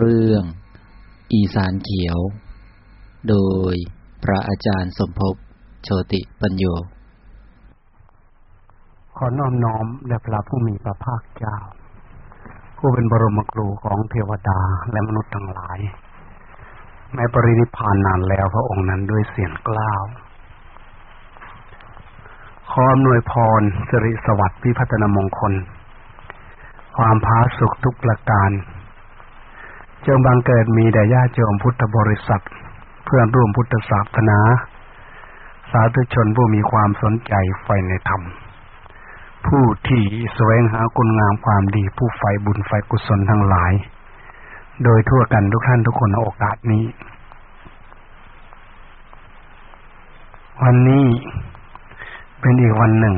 เรื่อง อีสานเขียว โดยพระอาจารย์สมภพโชติปัญโย ขอน้อมน้อมแด่พระผู้มีพระภาคเจ้า ผู้เป็นบรมครูของเทวดาและมนุษย์ทั้งหลาย แม้ปรินิพานนานแล้วพระองค์นั้นด้วยเสียงกล้าว ขออำนวยพรสิริสวัสดิ์พิพัฒนมงคล ความพาสุขทุกประการ จงบังเกิดมีแด่ญาติโยมพุทธบริษัท เพื่อนร่วมพุทธศาสนา สาธุชนผู้มีความสนใจใฝ่ในธรรม ผู้ที่แสวงหาคุณงามความดีผู้ใฝ่บุญใฝ่กุศลทั้งหลาย โดยทั่วกันทุกท่านทุกคนในโอกาสนี้ วันนี้เป็นอีกวันหนึ่ง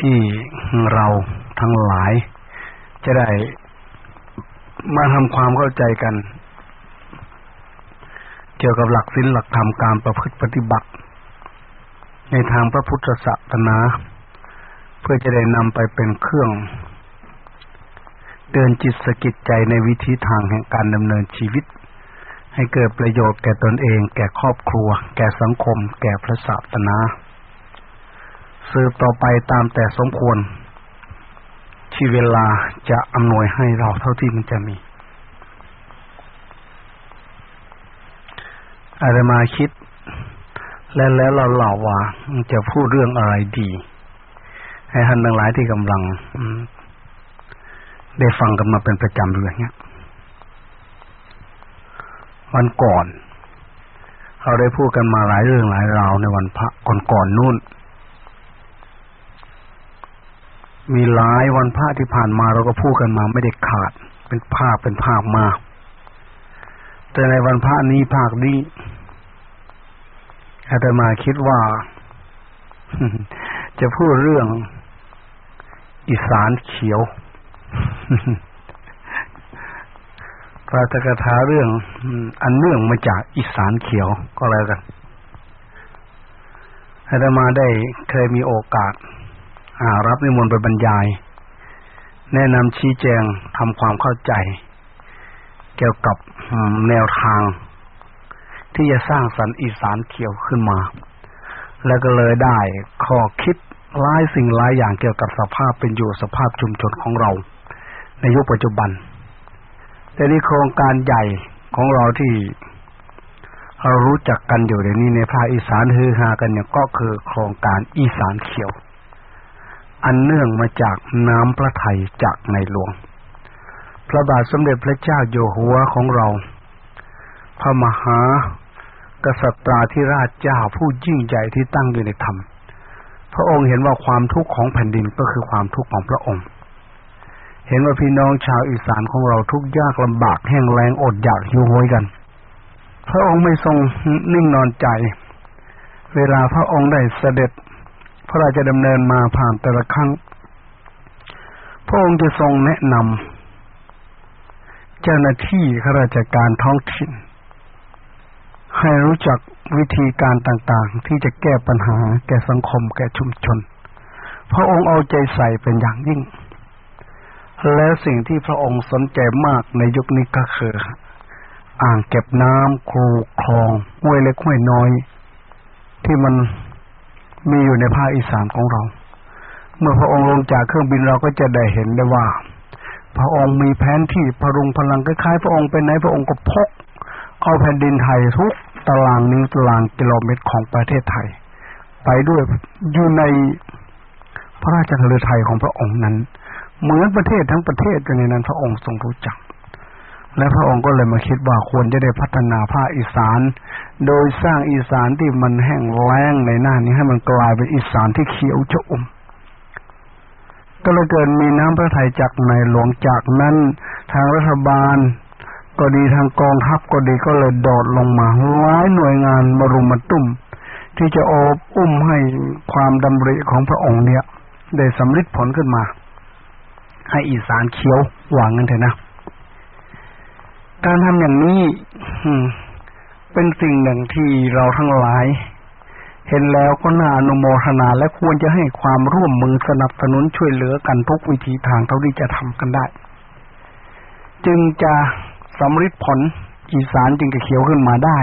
ที่เราทั้งหลายจะได้ มาทำความเข้าใจกัน เกี่ยวกับหลักศีลหลักธรรมการประพฤติปฏิบัติ ในทางพระพุทธศาสนา เพื่อจะได้นำไปเป็นเครื่อง เดินจิตสกิจใจในวิธีทางแห่งการดำเนินชีวิต ให้เกิดประโยชน์แก่ตนเอง แก่ครอบครัว แก่สังคม แก่พระศาสนา สืบต่อไปตามแต่สมควร ที่เวลาจะอำนวยให้เราเท่าที่มันจะมีอาตมาคิด และแล้วเราเล่าว่าจะพูดเรื่องอะไรดี ให้ท่านทั้งหลายที่กำลังได้ฟังกันมาเป็นประจำอยู่อย่างเงี้ยวันก่อน เราได้พูดกันมาหลายเรื่องหลายราวในวันพระก่อนๆนนู่น มีหลายวันพระที่ผ่านมาเราก็พูดกันมาไม่ได้ขาด เป็นภาคเป็นภาคมา แต่ในวันพระนี้ภาคนี้อาตมาคิดว่า จะพูดเรื่อง อีสานเขียวพระตกถาเรื่องอันเนื่องมาจากอีสานเขียวก็แล้วกันอาตมาได้เคยมีโอกาส รับนิมนต์ไปบรรยาย แนะนำชี้แจงทำความเข้าใจ เกี่ยวกับแนวทาง ที่จะสร้างสรรค์อีสานเขียวขึ้นมา แล้วก็เลยได้ข้อคิดหลายสิ่งหลายอย่างเกี่ยวกับสภาพเป็นอยู่สภาพชุมชนของเรา ในยุคปัจจุบัน แต่นี่โครงการใหญ่ของเราที่เรารู้จักกันอยู่ในนี้ในภาคอีสานฮือฮากันเนี่ยก็คือโครงการอีสานเขียว อันเนื่องมาจากน้ำพระทัยจากในหลวง พระบาทสมเด็จพระเจ้าอยู่หัวของเรา พระมหากษัตริย์ที่ราชเจ้าผู้ยิ่งใหญ่ที่ตั้งอยู่ในธรรม พระองค์เห็นว่าความทุกข์ของแผ่นดินก็คือความทุกข์ของพระองค์ เห็นว่าพี่น้องชาวอีสานของเราทุกยากลำบากแห้งแล้งอดอยากหิวโหยกัน พระองค์ไม่ทรงนิ่งนอนใจ เวลาพระองค์ได้เสด็จ พระราชดำเนินมาผ่านแต่ละครั้ง พระองค์จะทรงแนะนำเจ้าหน้าที่ข้าราชการท้องถิ่น ให้รู้จักวิธีการต่างๆ ที่จะแก้ปัญหาแก่สังคมแก่ชุมชน พระองค์เอาใจใส่เป็นอย่างยิ่ง แล้วสิ่งที่พระองค์สนใจมากในยุคนี้ก็คืออ่างเก็บน้ำคูคลองห้วยเล็กห้วยน้อย ที่มัน มีอยู่ในภาคอีสานของเรา เมื่อพระองค์ลงจากเครื่องบินเราก็จะได้เห็นได้ว่า พระองค์มีแผนที่พรุงพลังคล้ายๆ พระองค์เป็นไหนพระองค์ก็พก เอาแผ่นดินไทยทุกตารางนิ้วตารางกิโลเมตรของประเทศไทย ไปด้วยอยู่ในพระราชฤทัยของพระองค์นั้น เหมือนประเทศทั้งประเทศอยู่ในนั้นพระองค์ทรงรู้จัก และพระองค์ก็เลยมาคิดว่าควรจะได้พัฒนาภาคอีสาน โดยสร้างอีสานที่มันแห้งแล้งในหน้านี้ให้มันกลายเป็นอีสานที่เขียวชอุ่มก็เลยเกิดมีน้ำพระทัยจากในหลวงจากนั้น ทางรัฐบาล ก็ดีทางกองทัพก็ดีก็เลยโดดลงมาหลายหน่วยงานมารุมมาตุ้ม ที่จะโอบอุ้มให้ความดำริของพระองค์เนี่ย ได้สำเร็จผลขึ้นมา ให้อีสานเขียวหวังกันเถอะนะ การทำอย่างนี้เป็นสิ่งหนึ่งที่เราทั้งหลาย เห็นแล้วก็น่าอนุโมทนาและควรจะให้ความร่วมมือสนับสนุนช่วยเหลือกันทุกวิธีทางเท่าที่จะทำกันได้ จึงจะสำฤทธิ์ผลอีสานจึงจะเขียวขึ้นมาได้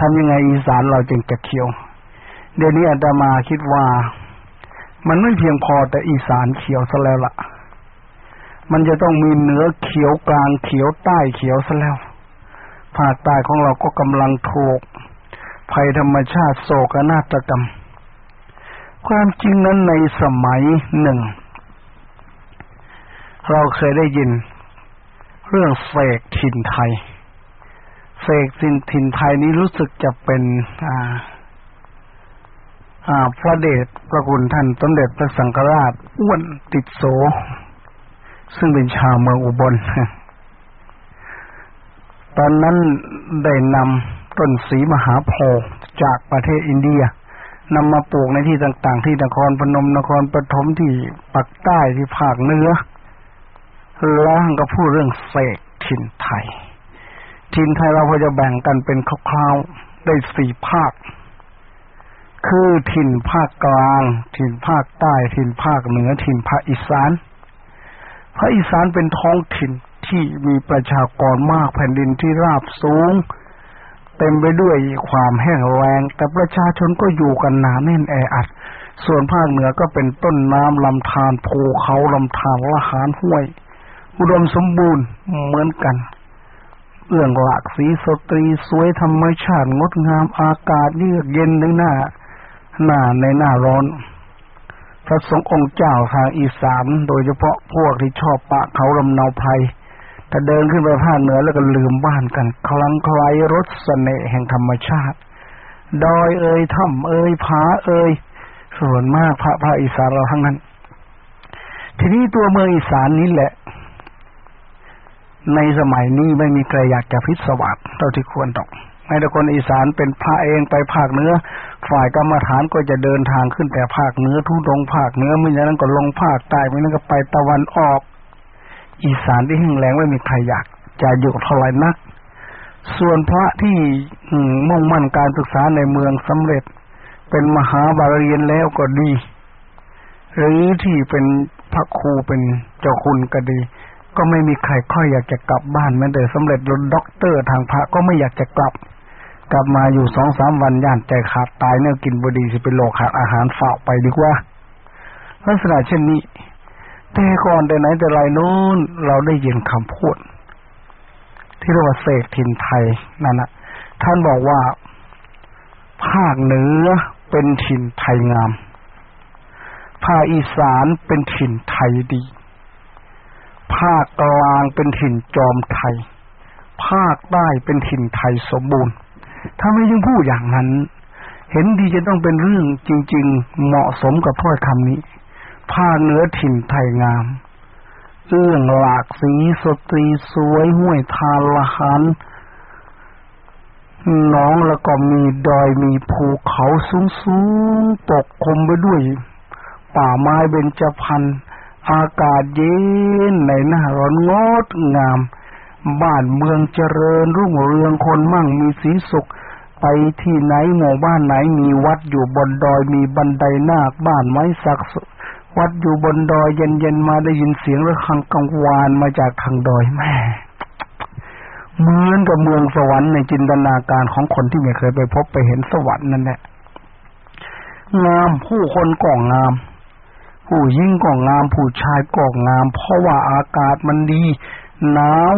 ทำยังไงอีสานเราจึงจะเขียว เดี๋ยวนี้อาตมาคิดว่า มันไม่เพียงพอแต่อีสานเขียวซะแล้วละ่ะ มันจะต้องมีเหนือเขียวกลางเขียวใต้เขียวซะแล้วภาคใต้ของเราก็กำลังถูกภัยธรรมชาติโศกนาฏกรรม ความจริงนั้นในสมัยหนึ่ง เราเคยได้ยิน เรื่องเสกถิ่นไทยเสกถิ่นถิ่นไทยนี้รู้สึกจะเป็นอ่าอ่าพระเดชพระคุณท่านสมเด็จพระสังฆราชอ้วนติดโส ซึ่งเป็นชาวเมืองอุบล ตอนนั้นได้นำต้นสีมหาโพธิ์จากประเทศอินเดียนำมาปลูกในที่ต่าง ๆ ที่นครพนมนครปฐมที่ปักใต้ที่ภาคเหนือแล้วก็พูดเรื่องเสกถิ่นไทย ถิ่นไทยเราพอจะแบ่งกันเป็นคร่าวๆได้สี่ภาค คือถิ่นภาคกลาง ถิ่นภาคใต้ ถิ่นภาคเหนือ ถิ่นภาคอีสาน ภาคอีสานเป็นท้องถิ่นที่มีประชากรมากแผ่นดินที่ราบสูง เต็มไปด้วยความแห้งแล้งแต่ประชาชนก็อยู่กันหนาแน่นแออัด ส่วนภาคเหนือก็เป็นต้นน้ำลำธารภูเขาลำธารละหานห้วย อุดมสมบูรณ์เหมือนกันเอื้องหลากสีสตรีสวยธรรมชาติงดงามอากาศเยือกเย็นในหน้า หน้าในหน้าร้อน พระสงฆ์องค์เจ้าทางอีสานโดยเฉพาะพวกที่ชอบปะเขาลำเนาภัยแต่เดินขึ้นไปภาคเหนือแล้วก็ลืมบ้านกัน คลังคลายรสเสน่ห์แห่งธรรมชาติ ดอยเอ่ยถ้ำเอ่ยผาเอ่ยส่วนมากพระภาคอีสานเราทั้งนั้น ทีนี้ตัวเมืองอีสานนี้แหละ ในสมัยนี้ไม่มีใครอยากจะพิศวาสเท่าที่ควรตก ในแต่คนอีสานเป็นพระเองไปภาคเหนือฝ่ายกรรมฐานก็จะเดินทางขึ้นแต่ภาคเหนือทุดงภาคเหนือไม่อย่างนั้นก็ลงภาคใต้ไม่นั้นก็ไปตะวันออก อีสานที่แห้งแล้งไม่มีใครอยากจะอยู่เท่าไหร่นัก ส่วนพระที่มุ่งมั่นการศึกษาในเมืองสำเร็จ เป็นมหาบาลียนแล้วก็ดี หรือที่เป็นพระครูเป็นเจ้าคุณก็ดี ก็ไม่มีใครค่อยอยากจะกลับบ้านแม้แต่สำเร็จรถด็อกเตอร์ทางพระก็ไม่อยากจะกลับ กลับมาอยู่สองสามวันย่านใจขาดตายเนี่ยกินบดีสิเป็นโลขาดอาหารฝากไปดีกว่าลักษณะเช่นนี้ แต่ก่อนแต่ไหนแต่ไรนู้นเราได้ยินคำพูด ที่เรียกว่าเศษถิ่นไทยนั่นนะท่านบอกว่า ภาคเหนือเป็นถิ่นไทยงาม ภาคอีสานเป็นถิ่นไทยดี ภาคกลางเป็นถิ่นจอมไทย ภาคใต้เป็นถิ่นไทยสมบูรณ์ ถ้าไม่ยังพูดอย่างนั้น เห็นดีจะต้องเป็นเรื่องจริง ๆ เหมาะสมกับถ้อยคำนี้ภาเหนือถิ่นไทยงามเอื้องหลากสีสตรีสวยห้วยทานละหันน้องแล้วก็มีดอยมีภูเขาสูงสูงปกคลุมไปด้วย ป่าไม้เบญจพรรณอากาศเย็นในหน้าร้อนงดงาม บ้านเมืองเจริญรุ่งเรืองคนมั่งมีสีสุข ไปที่ไหนหมู่บ้านไหนมีวัดอยู่บนดอยมีบันไดนาคบ้านไม้สักวัดอยู่บนดอยเย็นๆมาได้ยินเสียงระฆังกังวานมาจากทางดอยแม่เหมือนกับเมืองสวรรค์ในจินตนาการของคนที่ไม่เคยไปพบไปเห็นสวรรค์นั่นแหละงามผู้คนก่องงาม ผู้หญิงก็งงาม ผู้ชายก็งาม เพราะว่าอากาศมันดีหนาว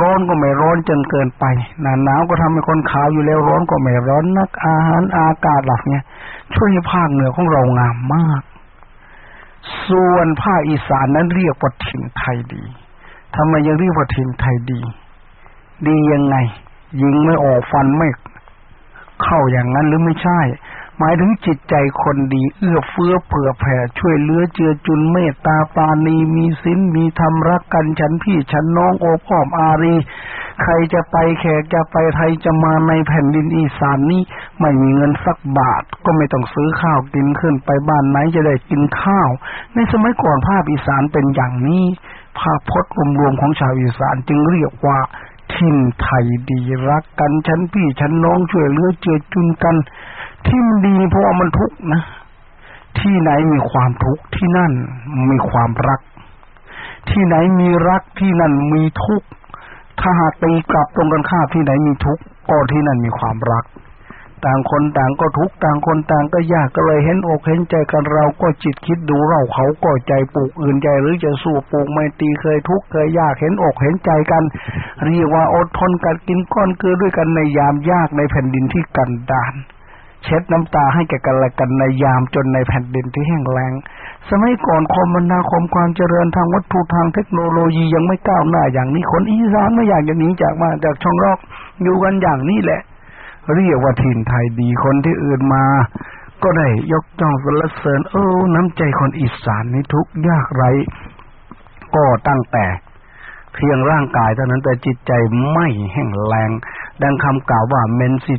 ร้อนก็ไม่ร้อนจนเกินไปหนาหนาวก็ทำให้คนขาวอยู่แล้วร้อนก็ไม่ร้อนนัก อาหารอากาศหลักเนี่ย ช่วยให้ภาคเหนือของเรางามมาก ส่วนภาคอีสานนั้นเรียกว่าถิ่นไทยดีทำไมยังเรียกว่าถิ่นไทยดี ดียังไง ยิงไม่ออกฟันไม่เข้าอย่างนั้นหรือไม่ใช่ หมายถึงจิตใจคนดี เอื้อเฟื้อเผื่อแผ่ช่วยเหลือเจือจุนเมตตาปานีมีศีลมีธรรมรักกันฉันพี่ฉันน้องโอบอ้อมอารี ใครจะไปแขกจะไปไทยจะมาในแผ่นดินอีสานนี้ ไม่มีเงินสักบาท ก็ไม่ต้องซื้อข้าวกินขึ้นไปบ้านไหนจะได้กินข้าว ในสมัยก่อนภาพอีสานเป็นอย่างนี้ ภาพพจน์รวมๆของชาวอีสานจึงเรียกว่าถิ่นไทยดีรักกันฉันพี่ฉันน้องช่วยเหลือเจือจุนกัน ที่มันดีเพราะว่ามันทุกข์นะ ที่ไหนมีความทุกข์ที่นั่นมีความรัก ที่ไหนมีรักที่นั่นมีทุกข์ถ้าหากตีกลับตรงกันข้ามที่ไหนมีทุกข์ก็ที่นั่นมีความรัก ต่างคนต่างก็ทุกข์ต่างคนต่างก็ยากก็เลยเห็นอกเห็นใจกันเราก็จิตคิดดูเราเขาก็ใจปลูกอื่นใจหรือจะสู้ปลูกไม่ตีเคยทุกข์เคยยากเห็นอกเห็นใจกัน เรียกว่าอดทนกันกินก้อนเกลือด้วยกันในยามยากในแผ่นดินที่กันดาน เช็ดน้ำตาให้แก่กันและกันในยามจนในแผ่นดินที่แห้งแล้ง สมัยก่อนคมนาคมความเจริญทางวัตถุทางเทคโนโลยียังไม่ก้าวหน้าอย่างนี้คนอีสานไม่อยากจะหนีจากมาจากช่องรอกอยู่กันอย่างนี้แหละ เรียกว่าถิ่นไทยดีคนที่อื่นมา ก็ได้ยกจ้องสรรเสริญเออน้ำใจคนอีสานนี่ทุกยากไร ก็ตั้งแต่เพียงร่างกายเท่านั้นแต่จิตใจไม่แห้งแรง ดังคำกล่าวว่าเมนสิ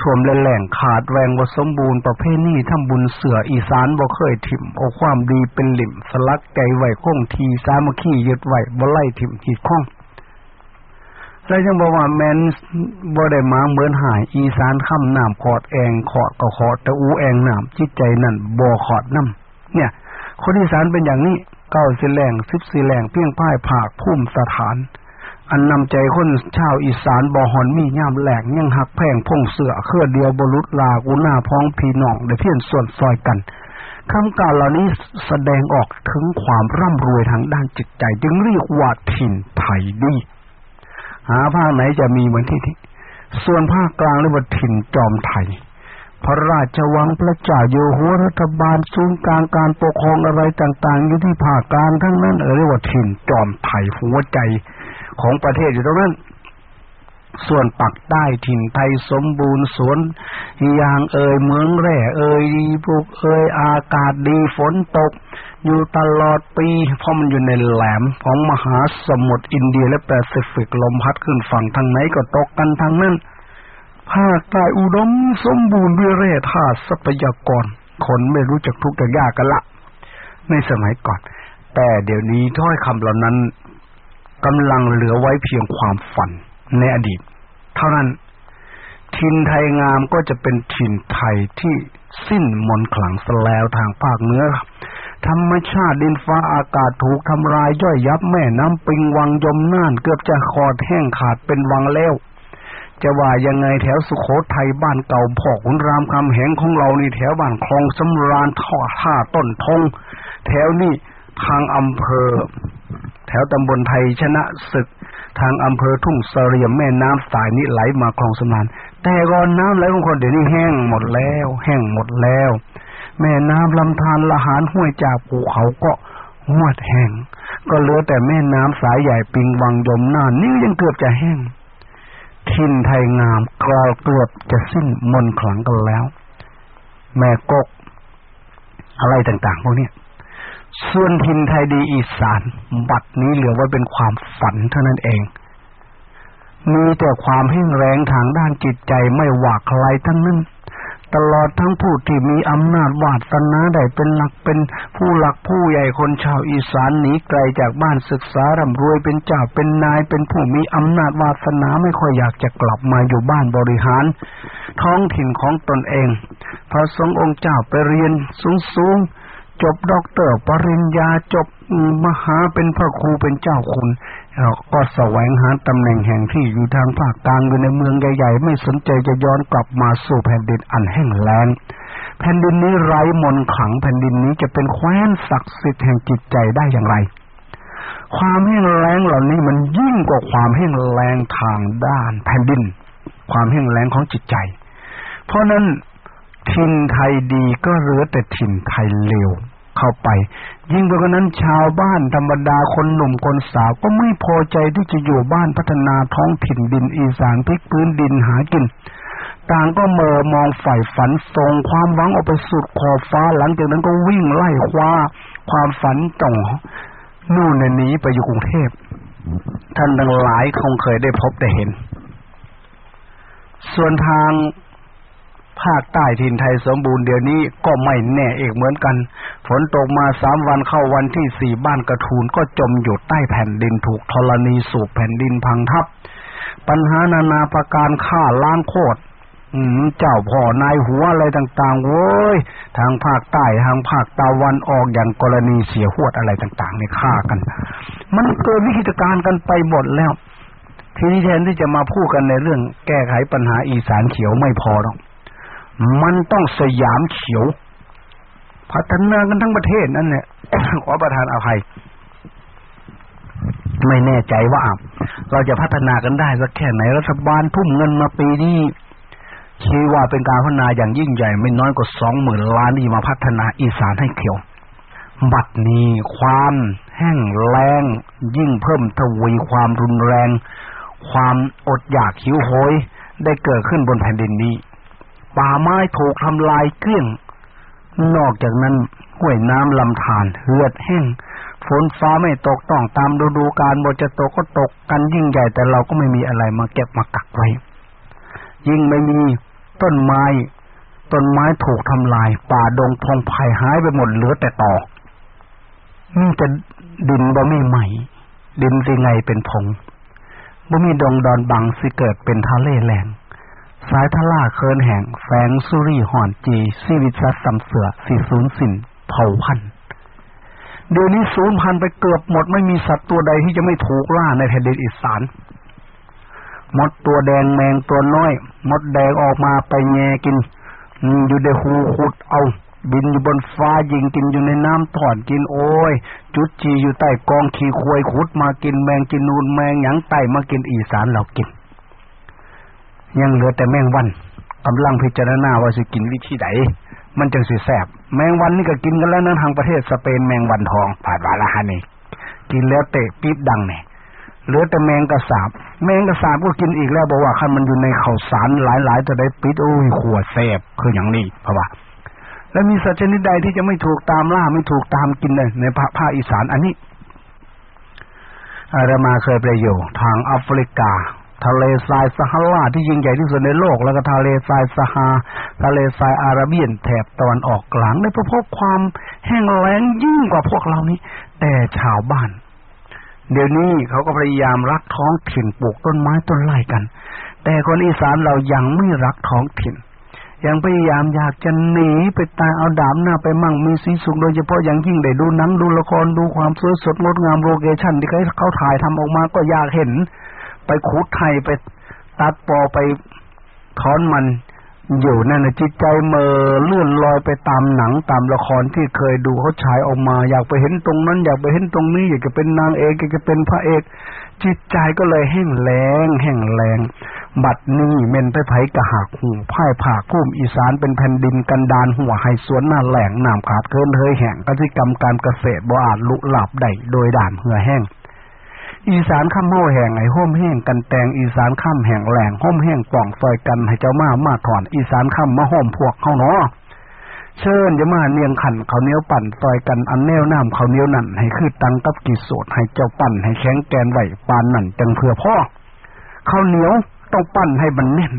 ท่วมแหล่งขาดแรงบ่สมบูรณ์ประเภทนี้ทำบุญเสืออีสานบ่เคยถิ่มโอความดีเป็นหลิมสลักใจไหวคงทีสามัคคียึดไหวบ่ไล่ถิ่มขีดข้องแล้วยังบอกว่าแมนบ่ได้มาเหมือนหาย อีสานค่ำน้ำขอดแองขอดก็ขอดแต่อูแองน้ำจิตใจนั่นบ่ขอดน้ำเนี่ย คนอีสานเป็นอย่างนี้เก้าสิแรงสิบสี่แรงเพียงพ่ายผากพุ่มสถาน อันนำใจคนชาวอีสานบ่อหอนมีย่ามแหลกยังหักแพงพงเสือเครือเดียวบรุษลากุหน้าพ้องพี่น้องได้เพียนส่วนซอยกันคำกล่าวเหล่านี้แสดงออกถึงความร่ำรวยทางด้านจิตใจ จึงเรียกว่าถิ่นไทยดี หาภาคไหนจะมีเหมือนที่ที่ส่วนภาคกลางเรียกว่าถิ่นจอมไทย พระราชวังพระเจ้าอยู่หัวรัฐบาลศูนย์กลางการปกครองอะไรต่าง ๆ อยู่ที่ภาคกลางทั้งนั้นเรียกว่าถิ่นจอมไทยหัวใจ ของประเทศอยู่ตรงนั้น ส่วนปักใต้ถิ่นไทยสมบูรณ์สวนยางเอ่ยเมืองแร่เอ่ยดีปลูกเอ่ยอากาศดีฝนตก อยู่ตลอดปี เพราะมันอยู่ในแหลมของมหาสมุทรอินเดียและแปซิฟิกลมพัดขึ้นฝั่งทางไหนก็ตกกันทางนั้นภาคใต้อุดมสมบูรณ์ด้วยแร่ธาตุทรัพยากร คนไม่รู้จักทุกข์ยากกันละ ในสมัยก่อน แต่เดี๋ยวนี้ถ้อยคำเหล่านั้น กำลังเหลือไว้เพียงความฝันในอดีต เท่านั้นถิ่นไทยงามก็จะเป็นถิ่นไทยที่สิ้นมนขลังสแล้วทางภาคเหนือธรรมชาติดินฟ้าอากาศถูกทำลายย่อยยับแม่น้ำปิงวังยมน่าน เกือบจะคอดแห้งขาดเป็นวังแล้ว จะว่ายังไงแถวสุโขทัยบ้านเก่าพ่อขุนรามคำแหงของเรานี่แถวบ้านคลองสำราญท่อท่าต้นทงแถวนี้ทางอำเภอ แถวตำบลไทยชนะศึกทางอำเภอทุ่งเสรียมแม่น้ำสายนี้ไหลมาคลองสมานแต่ก่อนน้ำไหลของคนเดี๋ยวนี้แห้งหมดแล้ว แห้งหมดแล้ว แม่น้ำลำธารละหารห้วยจากภูเขาก็หวดแห้งก็เหลือแต่แม่น้ำสายใหญ่ปิงวังยมน่านนี่ยังเกือบจะแห้งทินไทยงามกลาวเกือบจะสิ้นมนขลังกันแล้ว แม่กก อะไรต่างๆพวกนี้ ส่วนทินไทยดีอีสาน บัดนี้เหลือไว้เป็นความฝันเท่านั้นเอง มีแต่ความแห้งแรงทางด้านจิตใจไม่หวากใครทั้งนั้นตลอดทั้งผู้ที่มีอำนาจวาสนาได้เป็นหลักเป็นผู้หลักผู้ใหญ่คนชาวอีสานหนีไกลจากบ้านศึกษาร่ำรวยเป็นเจ้าเป็นนายเป็นผู้มีอำนาจวาสนาไม่ค่อยอยากจะกลับมาอยู่บ้านบริหาร ท้องถิ่นของตนเอง พระสงฆ์องค์เจ้าไปเรียนสูงๆ จบด็อกเตอร์ ปริญญาจบมหาเป็นพระครูเป็นเจ้าคุณก็แสวงหาตำแหน่งแห่งที่อยู่ทางภาคกลางอยู่ในเมืองใหญ่ๆ ไม่สนใจจะย้อนกลับมาสู่แผ่นดินอันแห้งแล้งแผ่นดินนี้ไร้มนขังแผ่นดินนี้จะเป็นแคว้นศักดิ์สิทธิ์แห่งจิตใจได้อย่างไร ความแห้งแล้งเหล่านี้มันยิ่งกว่าความแห้งแล้งทางด้าน แผ่นดิน ความแห้งแล้งของจิตใจ เพราะนั้นถิ่นไทยดีก็เหลือแต่ถิ่นไทยเลว เข้าไป ยิ่งไปกว่านั้นชาวบ้านธรรมดาคนหนุ่มคนสาวก็ไม่พอใจที่จะอยู่บ้านพัฒนาท้องถิ่นดินอีสานพลิกพื้นดินหากินต่างก็เมอมองฝ่ายฝันส่งความหวังออกไปสุดขอบฟ้าหลังจากนั้นก็วิ่งไล่คว้า ความฝันจ่องนู่นหนีไปอยู่กรุงเทพท่านทั้งหลายคงเคยได้พบได้เห็น ส่วนทาง ภาคใต้ถิ่นไทยสมบูรณ์เดี๋ยวนี้ก็ไม่แน่เอกเหมือนกัน ฝนตกมาสามวันเข้าวันที่สี่บ้านกระทูนก็จมอยู่ใต้แผ่นดินถูกธรณีสูบแผ่นดินพังทับ ปัญหานานาประการฆ่าล้างโคตรเจ้าพ่อนายหัวอะไรต่าง ๆ โว้ย ทางภาคใต้ทางภาคตะวันออกอย่างกรณีเสียหวดอะไรต่างๆเนี่ยฆ่ากัน มันเกิดวิกฤตการณ์กันไปหมดแล้ว ทีนี้แทนที่จะมาพูดกันในเรื่องแก้ไขปัญหาอีสานเขียวไม่พอหรอก มันต้องสยามเขียว พัฒนากันทั้งประเทศนั่นแหละขอประทานอภัยไม่แน่ใจว่า เราจะพัฒนากันได้สักแค่ไหนรัฐบาลทุ่มเงินมาปีนี้ชี้ว่าเป็นการพัฒนาอย่างยิ่งใหญ่ ไม่น้อยกว่าสองหมื่นล้านที่มาพัฒนาอีสานให้เขียว บัดนี้ความแห้งแล้งยิ่งเพิ่มทวีความรุนแรง ความอดอยากหิวโหยได้เกิดขึ้นบนแผ่นดินนี้ ป่าไม้ถูกทำลายเกลี้ยง นอกจากนั้นห้วยน้ำลำธารเหือดแห้ง ฝนฟ้าไม่ตกต้องตามฤดูกาลบจะตกก็ตกกันยิ่งใหญ่แต่เราก็ไม่มีอะไรมาเก็บมากักไว้ ยิ่งไม่มีต้นไม้ ต้นไม้ถูกทำลาย ป่าดงพงไผ่หายไปหมดเหลือแต่ตอนี่จะดินบ่ไม่ใหม่ ดินสิไงเป็นพงบ่มีดงดอนบังสิเกิดเป็นทะเลแหลง สายทะล่าเคินแห่งแฝงสุรีห่อนจีชีวิตสัตว์สำเสือสีสูญสินเผ่าพันธุ์เดี๋ยวนี้สูญพันไปเกือบหมดไม่มีสัตว์ตัวใดที่จะไม่ถูกล่าในแผ่นดินอีสานมดตัวแดงแมงตัวน้อย มดแดงออกมาไปแงกินอยู่ในหูขุดเอา บินอยู่บนฟ้ายิงกินอยู่ในน้ำถอนกินโอ้ย จุดจีอยู่ใต้กองขี้ควยขุดมากินแมงกินนูนแมงหยังไตมากินอีสานเรากิน ยังเหลือแต่แมงวันกำลังพิจารณาว่าจะกินวิธีไหนมันจึงสิแสบแมงวันนี่ก็กินกันแล้วนั้นทางประเทศสเปนแมงวันทองผ่านวาลาฮานี่กินแล้วเตะปี๊บดังเนี่ยเหลือแต่แมงกระสาบ แมงกระสาบก็กินอีกแล้วบอกว่าคันมันอยู่ในข้าวสารหลายๆจะได้ปิดโอ้ยขวดแสบคืออย่างนี้เพราะว่า แล้วมีสัตว์ชนิดใดที่จะไม่ถูกตามล่าไม่ถูกตามกินเลยในภาคอีสานอันนี้อารามาเคยไปอยู่ทางแอฟริกา ทะเลทรายซาฮาราที่ยิ่งใหญ่ที่สุดในโลก แล้วก็ทะเลทรายซาฮาทะเลทรายอาราเบียนแถบตะวันออกกลางได้พบความแห้งแล้งยิ่งกว่าพวกเรานี้ แต่ชาวบ้าน เดี๋ยวนี้เขาก็พยายามรักท้องถิ่นปลูกต้นไม้ต้นไร่กัน แต่คนอีสานเรายังไม่รักท้องถิ่นยังพยายามอยากจะหนีไปตายเอาดามหน้าไปมั่งมีสีสุขโดยเฉพาะอย่างยิ่งได้ดูหนังดูละครดูความสวยสดงดงามโลเคชั่นที่เขาถ่ายทำออกมาก็อยากเห็น ไปขุดไทยไปตัดปอไปถอนมันอยู่นั่นนะจิตใจเมอเลื่อนลอยไปตามหนังตามละครที่เคยดูเขาฉายออกมา อยากไปเห็นตรงนั้น อยากไปเห็นตรงนี้ อยากจะเป็นนางเอกอยากจะเป็นพระเอก จิตใจก็เลยแห้งแล้งแห้งแรง บัดนี้เมนไปไผกะหักหูพ่ายผากคุ้มอีสานเป็นแผ่นดินกันดานหัวไฮสวนหน้าแหลงน้ำขาดเคินเฮยแห่งกสิกรรมการเกษตรบ่อาจลุหลับได้โดยด่านเหือแห้ง อีสานข้ามเมาแห่งไอ้ห้มแห้งกันแตงอีสานข้ามแห่งแหลงห้มแห้งป่องซอยกันให้เจ้ามามาถอน อีสานข้ามมาห้อมพวกเข้าเนาะเชิญจะมาเนียงขันเขาเนี้ยวปั่นซอยกันอันแนวน้ำเขาเนี้ยวนั่นให้คือตังกับกิโสดให้เจ้าปั่นให้แข็งแกนไหวปานนั่นจังเพื่อพ่อเขาเหนียวต้องปั่นให้มันแน่น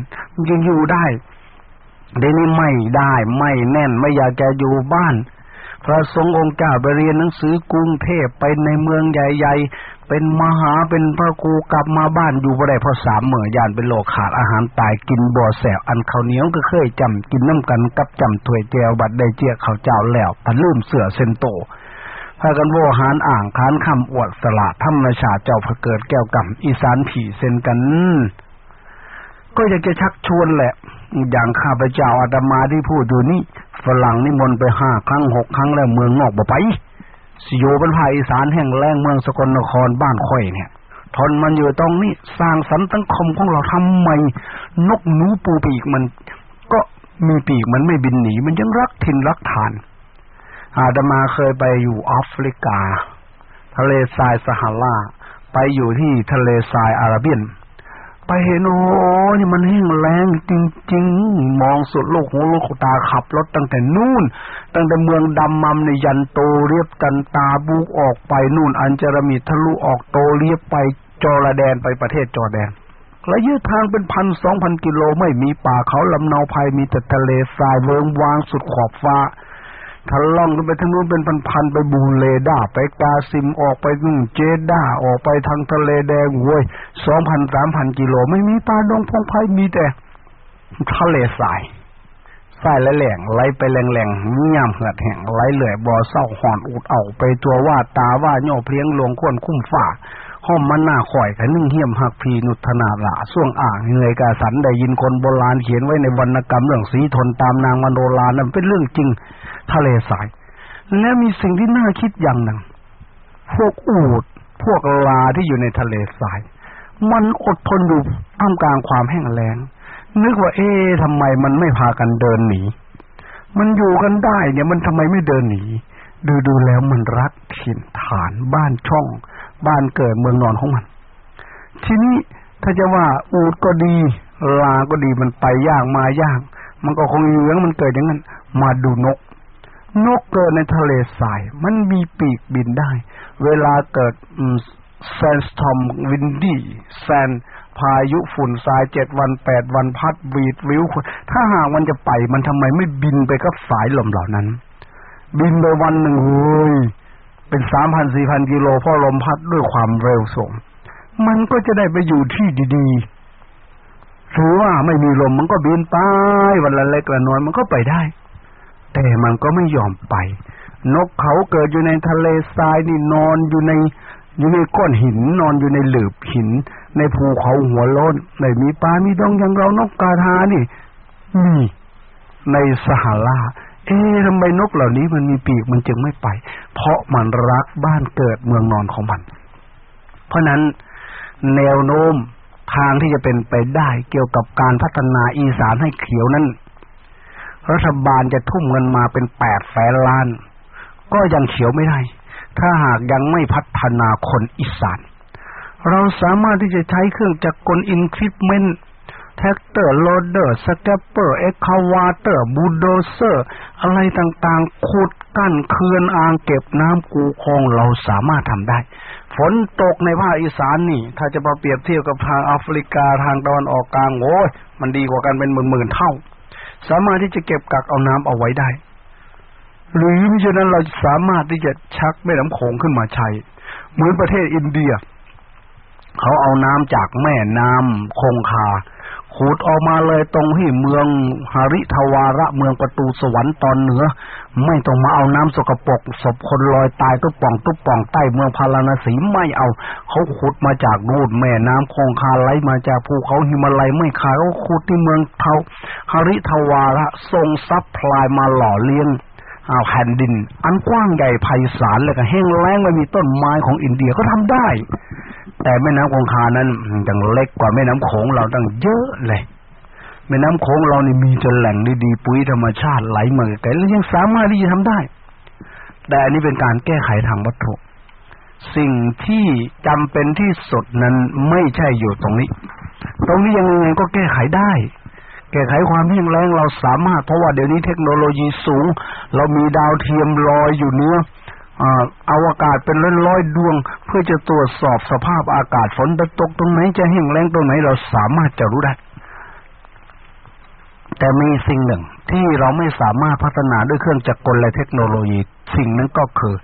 ยังอยู่ได้เดี๋ยวนี้ไม่ได้ไม่แน่นไม่อยากจะอยู่บ้าน พระสงฆ์องค์เจ้าไปเรียนหนังสือกรุงเทพไปในเมืองใหญ่ๆ เป็นมหาเป็นพระครูกลับมาบ้านอยู่บ่ได้เพราะสามเมื่อยานเป็นโลขาดอาหารตายกินบ่อแสบอันข้าวเหนียวก็เคยจำกินน้ำกันกับจำถ้วยแจวบัดได้เจียข้าวเจ้าแล้วปันลืมเสือเซนโตพากันโวหารอ่างคานคำอวดสละธรรมชาติเจ้าพระเกิดแก้วกำอีสานผีเซนกัน ก็อยากจะชักชวนแหละ อย่างข้าพเจ้าอาตมาที่พูดอยู่นี่ ฝรั่งนิมนต์ไปห้าครั้งหกครั้งแล้วเมืองนอกบ่ไปสิโยบรรพาอีสานแห่งแรงเมืองสกลนครบ้านค่อยเนี่ยทนมันอยู่ตรงนี้สร้างสรรค์สังคมของเราทำไมนกหนูปูปีกมันก็มีปีกมันไม่บินหนี มันยังรักถิ่นรักฐาน อาดมาเคยไปอยู่แอฟริกา ทะเลทรายซาฮาราไปอยู่ที่ทะเลทรายอาราเบียน เห็นโอ้นี่มันแห้งแล้งจริงๆ มองสุดโลกหูลูกตาขับรถตั้งแต่นู่น ตั้งแต่เมืองดำมัมในยันโตเรียบกันตาบุกออกไปนู่น อันจรมีทะลุออกโตเรียบไปจอร์แดนไปประเทศจอแดนระยะทางเป็นพันสองพันกิโลไม่มีป่าเขาลำเนาภัยมีแต่ทะเลทรายเวิงวางสุดขอบฟ้า ทะล่องขึ้นไปทางนู้นเป็นพันๆไปบูเลดาไปกาซิมออกไปนู่นเจด้าออกไปทางทะเลแดงโว้ยสองพันสามพันกิโลไม่มีป่าดงพงไพ่มีแต่ทะเลทรายทรายและแหล่งไหลไปแหล่งๆมียามเหือดแห่งไหลเหลื่อยบ่อเศร้าหอนอุดเอาไปตัวว่าตาว่าโยเพลียงหลวงควนคุ้มฝ่าห้อมมันหน้าข่อยกันนึ่งเหี้ยมหักพีนุทนาละส่วงอ่างเหนื่อยกาสันได้ยินคนโบราณเขียนไว้ในวรรณกรรมเรื่องสีทนตามนางมโนรานั้นเป็นเรื่องจริง ทะเลทราย และมีสิ่งที่น่าคิดอย่างหนึ่ง พวกอูดพวกลาที่อยู่ในทะเลทราย มันอดทนอยู่ท่ามกลางความแห้งแล้ง นึกว่า เอ๊ะทำไมมันไม่พากันเดินหนี มันอยู่กันได้เนี่ยมันทำไมไม่เดินหนี ดูดูแล้วมันรักถิ่นฐานบ้านช่อง บ้านเกิดเมืองนอนของมัน ทีนี้ถ้าจะว่าอูดก็ดีลาก็ดีมันไปยากมายาก มันก็คงอยู่อย่างมันเกิดอย่างนั้น มาดูนก นกเกิดในทะเลทราย มันมีปีกบินได้ เวลาเกิดแซนสตอมวินดี้แซนพายุฝุ่นทรายเจ็ดวันแปดวันพัดวีดวิว ถ้าหากมันจะไป มันทำไมไม่บินไปกับสายลมเหล่านั้น บินไปวันหนึ่งเฮ้ยเป็นสามพันสี่พันกิโลเพราะลมพัดด้วยความเร็วสูงมันก็จะได้ไปอยู่ที่ดีๆถือว่าไม่มีลมมันก็บินไปวันละเล็กละน้อยมันก็ไปได้ แต่มันก็ไม่ยอมไป นกเขาเกิดอยู่ในทะเลทรายนี่นอนอยู่ในอยู่ในก้อนหินนอนอยู่ในหลืบหิน ในภูเขาหัวโล้นไม่มีปลามีดองอย่างเรานกกาทานี่มีในสหราเอ๊ะทำไมนกเหล่านี้มันมีปีกมันจึงไม่ไป เพราะมันรักบ้านเกิดเมืองนอนของมัน เพราะนั้นแนวโน้มทางที่จะเป็นไปได้เกี่ยวกับการพัฒนาอีสานให้เขียวนั้น รัฐบาลจะทุ่มเงินมาเป็นแปดแสนล้าน ก็ยังเขียวไม่ได้ ถ้าหากยังไม่พัฒนาคนอีสาน เราสามารถที่จะใช้เครื่องจักรกล equipment tractor loader scraper excavator bulldozer อะไรต่างๆ ขุดกั้นเขื่อนอ่างเก็บน้ำกูคลองเราสามารถทำได้ ฝนตกในภาคอีสานนี่ ถ้าจะมาเปรียบเทียบกับทางแอฟริกาทางตะวันออกกลางโอ้ยมันดีกว่ากันเป็นหมื่นๆเท่า สามารถที่จะเก็บกักเอาน้ำเอาไว้ได้ หรือมิฉะนั้นเราสามารถที่จะชักแม่น้ำโขงขึ้นมาใช้ เหมือนประเทศอินเดีย เขาเอาน้ำจากแม่น้ำคงคา ขูดออกมาเลยตรงที่เมืองหาริทวาระเมืองประตูสวรรค์ตอนเหนือ ไม่ต้องมาเอาน้ำสกปรกศพคนลอยตายตุ๊บป่องตุ๊บป่องใต้เมืองพาราณสีไม่เอา เขาขุดมาจากนูดแม่น้ำคงคาไหลมาจากภูเขาหิมาลัยไม่ขาดเขาขุดที่เมืองเทาหาริทวาระส่งซับพลายมาหล่อเลี้ยงอาแผ่นดิน อันกว้างใหญ่ไพศาลเลยก็แห้งแล้งไม่มีต้นไม้ของอินเดียก็ทำได้ แต่แม่น้ำคงคานั้นยังเล็กกว่าแม่น้ำโขงเราตั้งเยอะเลย แม่น้ำโขงเรานี่มีจนแหล่งดีๆปุ๋ยธรรมชาติไหลมาแต่แล้วยังสามารถที่จะทำได้ แต่อันนี้เป็นการแก้ไขทางวัตถุ สิ่งที่จำเป็นที่สุดนั้นไม่ใช่อยู่ตรงนี้ ตรงนี้ยังไงก็แก้ไขได้แก้ไขความแห้งแล้งเราสามารถเพราะว่าเดี๋ยวนี้เทคโนโลยีสูง เรามีดาวเทียมลอยอยู่เนื้อ อวกาศเป็นร้อยๆดวง เพื่อจะตรวจสอบสภาพอากาศฝนจะตกตรงไหนจะแห้งแล้งตรงไหนเราสามารถจะรู้ได้แต่มีสิ่งหนึ่ง ที่เราไม่สามารถพัฒนาด้วยเครื่องจักรกลและเทคโนโลยี สิ่งนั้นก็คือ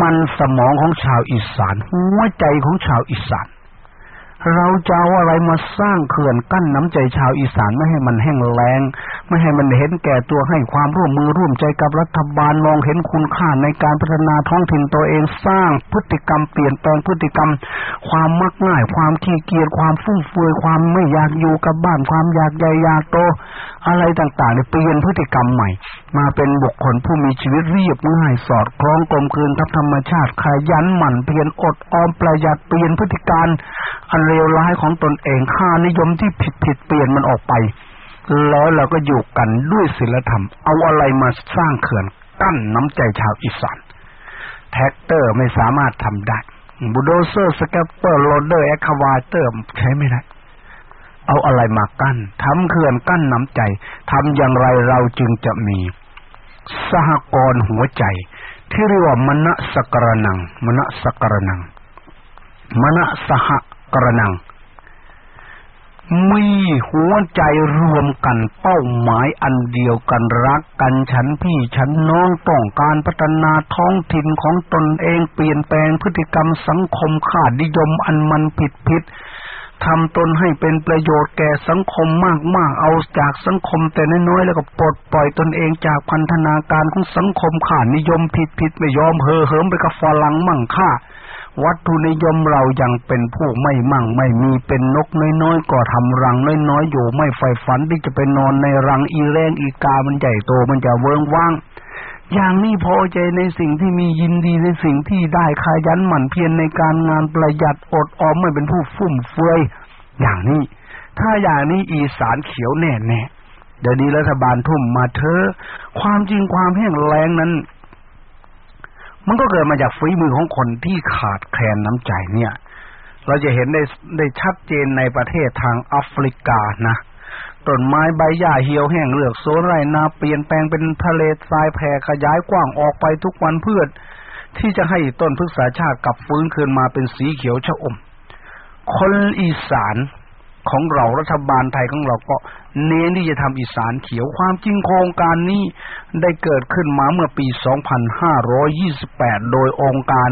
มันสมองของชาวอีสานหัวใจของชาวอีสาน เราจะเอาอะไรมาสร้างเขื่อนกั้นน้ำใจชาวอีสานไม่ให้มันแห้งแล้ง ไม่ให้มันเห็นแก่ตัวให้ความร่วมมือร่วมใจกับรัฐบาลมองเห็นคุณค่าในการพัฒนาท้องถิ่นตัวเองสร้างพฤติกรรมเปลี่ยนแปลงพฤติกรรม ความมักง่าย ความขี้เกียจความฟุ่มเฟือยความไม่อยากอยู่กับบ้านความอยากใหญ่อยากโต อะไรต่างๆเปลี่ยนพฤติกรรมใหม่ มาเป็นบุคคลผู้มีชีวิตเรียบง่ายสอดคล้องกลมกลืนกับธรรมชาติขยันหมั่นเพียรอดออมประหยัดเปลี่ยนพฤติการอันเลวร้ายของตนเองค่านิยมที่ผิดผิดเปลี่ยนมันออกไป แล้วเราก็อยู่กันด้วยศีลธรรม เอาอะไรมาสร้างเขื่อนกั้นน้ำใจชาวอีสานแทรกเตอร์ไม่สามารถทำได้ bulldozer scraper loader excavator ใช้ไม่ได้เอาอะไรมากั้นทำเขื่อนกั้นน้ำใจทำอย่างไรเราจึงจะมีสหกรณ์หัวใจ ที่เรียกว่ามนสห กรณัง มนสหกรณัง มนสหกรณัง มีหัวใจรวมกันเป้าหมายอันเดียวกันรักกันฉันพี่ฉันน้องต้องการพัฒนาท้องถิ่นของตนเองเปลี่ยนแปลงพฤติกรรมสังคมค่านิยมอันมันผิดผิดทำตนให้เป็นประโยชน์แก่สังคมมากๆ เอาจากสังคมแต่น้อยๆ แล้วก็ปลดปล่อยตนเองจากพันธนาการของสังคมข่านิยมผิดๆไม่ยอมเห่อเหิมไปกับฝรั่งมั่งค่า วัตถุนิยมเรายังเป็นผู้ไม่มั่ง ไม่มีเป็นนกน้อยๆก็ทำรังน้อยๆอยู่ไม่ใฝ่ฝันที่จะไปนอนในรังอีแรงอีกามันใหญ่โตมันจะเวิงว่าง อย่างนี้พอใจในสิ่งที่มียินดีในสิ่งที่ได้ขยันหมั่นเพียรในการงานประหยัดอดออมไม่เป็นผู้ฟุ่มเฟือยอย่างนี้ ถ้าอย่างนี้อีสานเขียวแน่แน่เดี๋ยวนี้รัฐบาลทุ่มมาเธอความจริงความแห้งแล้งนั้น มันก็เกิดมาจากฝีมือของคนที่ขาดแคลนน้ำใจเนี่ย เราจะเห็นได้ได้ชัดเจนในประเทศทางแอฟริกานะต้นไม้ใบหญ้าเหี่ยวแห้งเลือกโซนไรนาเปลี่ยนแปลงเป็นทะเลทรายแผ่ขยายกว้างออกไปทุกวันเพื่อที่จะให้ต้นพฤกษาชาติกลับฟื้นคืนมาเป็นสีเขียวชะอม คนอีสาน ของเรารัฐบาลไทยของเราก็เน้นที่จะทำอีสานเขียวความจริงโครงการนี้ได้เกิดขึ้นมาเมื่อปี 2528 โดยองค์การ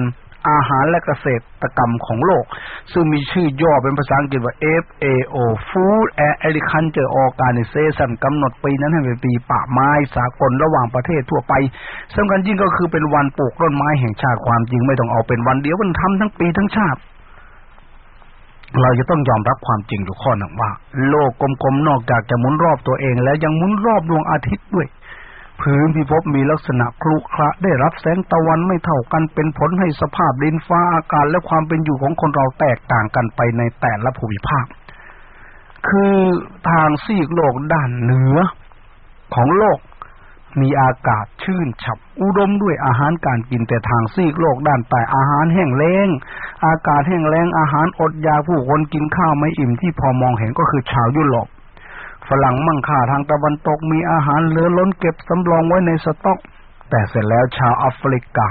อาหารและเกษตรกรรมของโลก ซึ่งมีชื่อย่อเป็นภาษาอังกฤษว่า FAO Food and Agriculture Organization กำหนดปีนั้นให้เป็นปีป่าไม้สากลระหว่างประเทศทั่วไปสำคัญยิ่งก็คือเป็นวันปลูกต้นไม้แห่งชาติความจริงไม่ต้องเอาเป็นวันเดียวมันทำทั้งปีทั้งชาติ เราจะต้องยอมรับความจริงอยู่ข้อหนึ่งว่า โลกกลมๆนอกจากจะหมุนรอบตัวเอง แล้วยังหมุนรอบดวงอาทิตย์ด้วยพื้นพิภพมีลักษณะครุขระได้รับแสงตะวันไม่เท่ากันเป็นผลให้สภาพดินฟ้าอากาศและความเป็นอยู่ของคนเราแตกต่างกันไปในแต่ละภูมิภาค คือทางซีกโลกด้านเหนือของโลก มีอากาศชื่นฉับ อุดมด้วยอาหารการกินแต่ทางซีกโลกด้านใต้อาหารแห้งแล้ง อากาศแห้งแล้งอาหารอดยาผู้คนกินข้าวไม่อิ่มที่พอมองเห็นก็คือชาวยุโรปฝรั่งมั่งค่าทางตะวันตกมีอาหารเหลือล้นเก็บสำรองไว้ในสต็อก แต่เสร็จแล้วชาวแอฟริกา